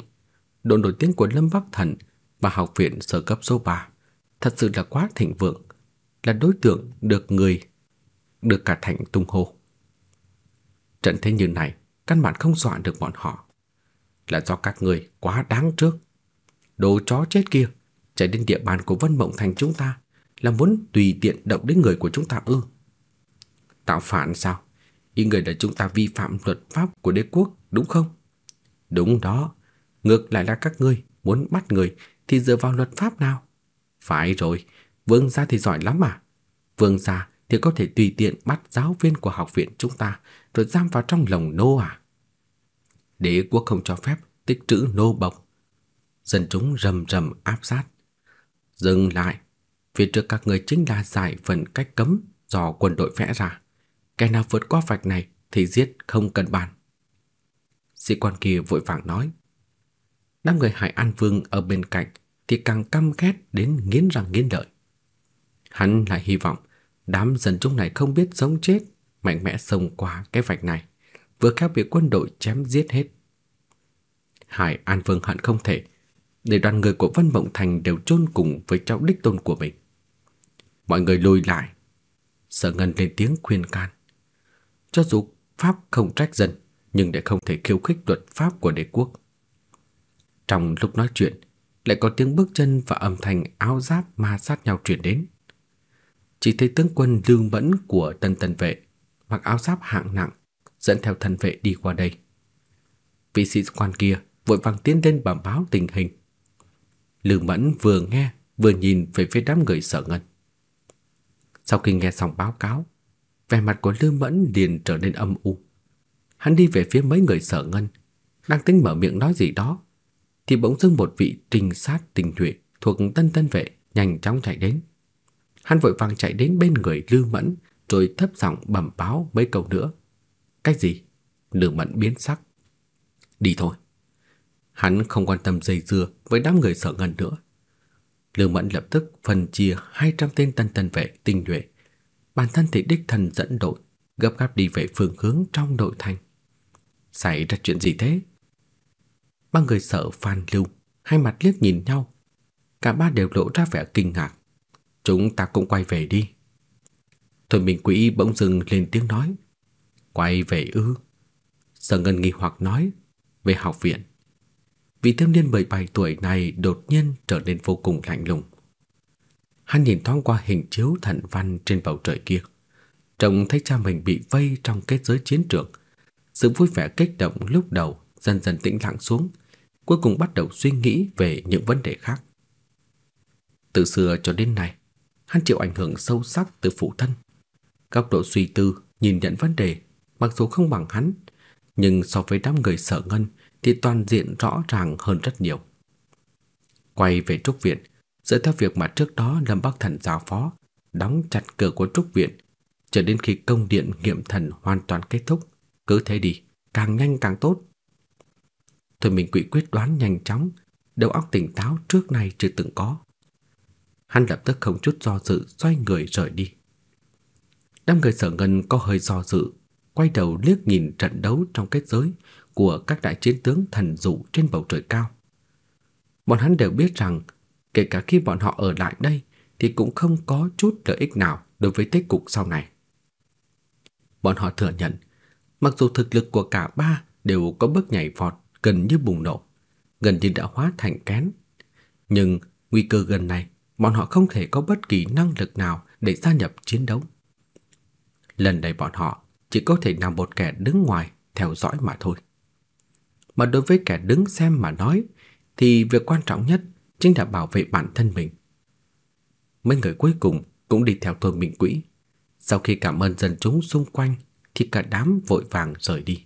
độ nổi tiếng của Lâm Bắc Thần và học viện sở cấp số 3 thật sự là quá thịnh vượng, là đối tượng được người được cả thành tung hô. Trận thế như này căn bản không dọa được bọn họ, là do các người quá đáng trước. Đồ chó chết kia chạy đến địa bàn của Vân Mộng Thành chúng ta là muốn tùy tiện động đến người của chúng ta ư? Tạo phản sao? Ý người là chúng ta vi phạm luật pháp của đế quốc, đúng không? Đúng đó, ngược lại là các ngươi muốn bắt người thì dựa vào luật pháp nào? Phải rồi, vương gia thì giỏi lắm mà. Vương gia thì có thể tùy tiện bắt giáo viên của học viện chúng ta rồi giam vào trong lồng nô à? Đế quốc không cho phép tích trữ nô bộc. Dân chúng rầm rầm áp sát. Dừng lại, phía trước các người chính là giải phần cách cấm do quân đội vẽ ra. Kẻ nào vượt qua vạch này thì giết không cần bàn. Sĩ quan kia vội vàng nói. Đám người Hải An Vương ở bên cạnh thì càng căm ghét đến nghiến răng nghiến lợi. Hắn lại hy vọng đám dân chúng này không biết sống chết, mạnh mẽ xông qua cái vạch này, vừa khéo bị quân đội chém giết hết. Hải An Vương hận không thể để đoàn người của Vân Mộng Thành đều chôn cùng với cháu đích tôn của mình. Mọi người lùi lại. Sở Ngân lên tiếng khuyên can. Cho dù pháp không trách dân, nhưng để không thể khiêu khích luật pháp của đế quốc. Trong lúc nói chuyện, lại có tiếng bước chân và âm thanh áo giáp ma sát nhau truyền đến. Chỉ thấy tướng quân lương Mẫn của Tân Tân vệ mặc áo giáp hạng nặng, dẫn theo thân vệ đi qua đây. Vị sĩ quan kia vội vàng tiến lên bẩm báo tình hình. lương Mẫn vừa nghe vừa nhìn về phía đám người Sở Ngân. Sau khi nghe xong báo cáo, vẻ mặt của lương Mẫn liền trở nên âm u. Hắn đi về phía mấy người Sở Ngân, đang tính mở miệng nói gì đó, thì bỗng dưng một vị trinh sát tình nhuệ thuộc Tân Tân vệ nhanh chóng chạy đến. Hắn vội vàng chạy đến bên người Lưu Mẫn, rồi thấp giọng bẩm báo mấy câu nữa. Cái gì? Lưu Mẫn biến sắc. Đi thôi. Hắn không quan tâm dây dưa với đám người sợ ngần nữa. Lưu Mẫn lập tức phân chia 200 tên tân tân vệ tinh nhuệ. Bản thân thì đích thân dẫn đội, gấp gáp đi về phương hướng trong nội thành. Xảy ra chuyện gì thế? Ba người sợ Phan Lưu, hai mặt liếc nhìn nhau. Cả ba đều lộ ra vẻ kinh ngạc. Chúng ta cũng quay về đi. Thôi Minh quỹ bỗng dừng lên tiếng nói. Quay về ư? Sở Ngân nghi hoặc nói. Về học viện. Vị thiếu niên 17 tuổi này đột nhiên trở nên vô cùng lạnh lùng. Hắn nhìn thoáng qua hình chiếu thần văn trên bầu trời kia, trông thấy cha mình bị vây trong kết giới chiến trường. Sự vui vẻ kích động lúc đầu dần dần tĩnh lặng xuống, cuối cùng bắt đầu suy nghĩ về những vấn đề khác. Từ xưa cho đến nay, hắn chịu ảnh hưởng sâu sắc từ phụ thân. Góc độ suy tư, nhìn nhận vấn đề, mặc dù không bằng hắn, nhưng so với đám người sợ ngân thì toàn diện rõ ràng hơn rất nhiều. Quay về trúc viện, dựa theo việc mà trước đó Lâm Bắc Thần giao phó, đóng chặt cửa của trúc viện, chờ đến khi công điện nghiệm thần hoàn toàn kết thúc, cứ thế đi, càng nhanh càng tốt. Thôi mình quỷ quyết đoán nhanh chóng, đầu óc tỉnh táo trước nay chưa từng có. Hắn lập tức không chút do dự xoay người rời đi. Đám người sở ngân có hơi do dự, quay đầu liếc nhìn trận đấu trong kết giới của các đại chiến tướng thần dụ trên bầu trời cao. Bọn hắn đều biết rằng kể cả khi bọn họ ở lại đây thì cũng không có chút lợi ích nào đối với thế cục sau này. Bọn họ thừa nhận, mặc dù thực lực của cả ba đều có bước nhảy vọt gần như bùng nổ, gần như đã hóa thành kén, nhưng nguy cơ gần này, bọn họ không thể có bất kỳ năng lực nào để gia nhập chiến đấu. Lần này bọn họ chỉ có thể nằm một kẻ đứng ngoài theo dõi mà thôi mà đối với kẻ đứng xem mà nói thì việc quan trọng nhất chính là bảo vệ bản thân mình. Mấy người cuối cùng cũng đi theo Thôi Minh Quỹ, Sau khi cảm ơn dân chúng xung quanh thì cả đám vội vàng rời đi.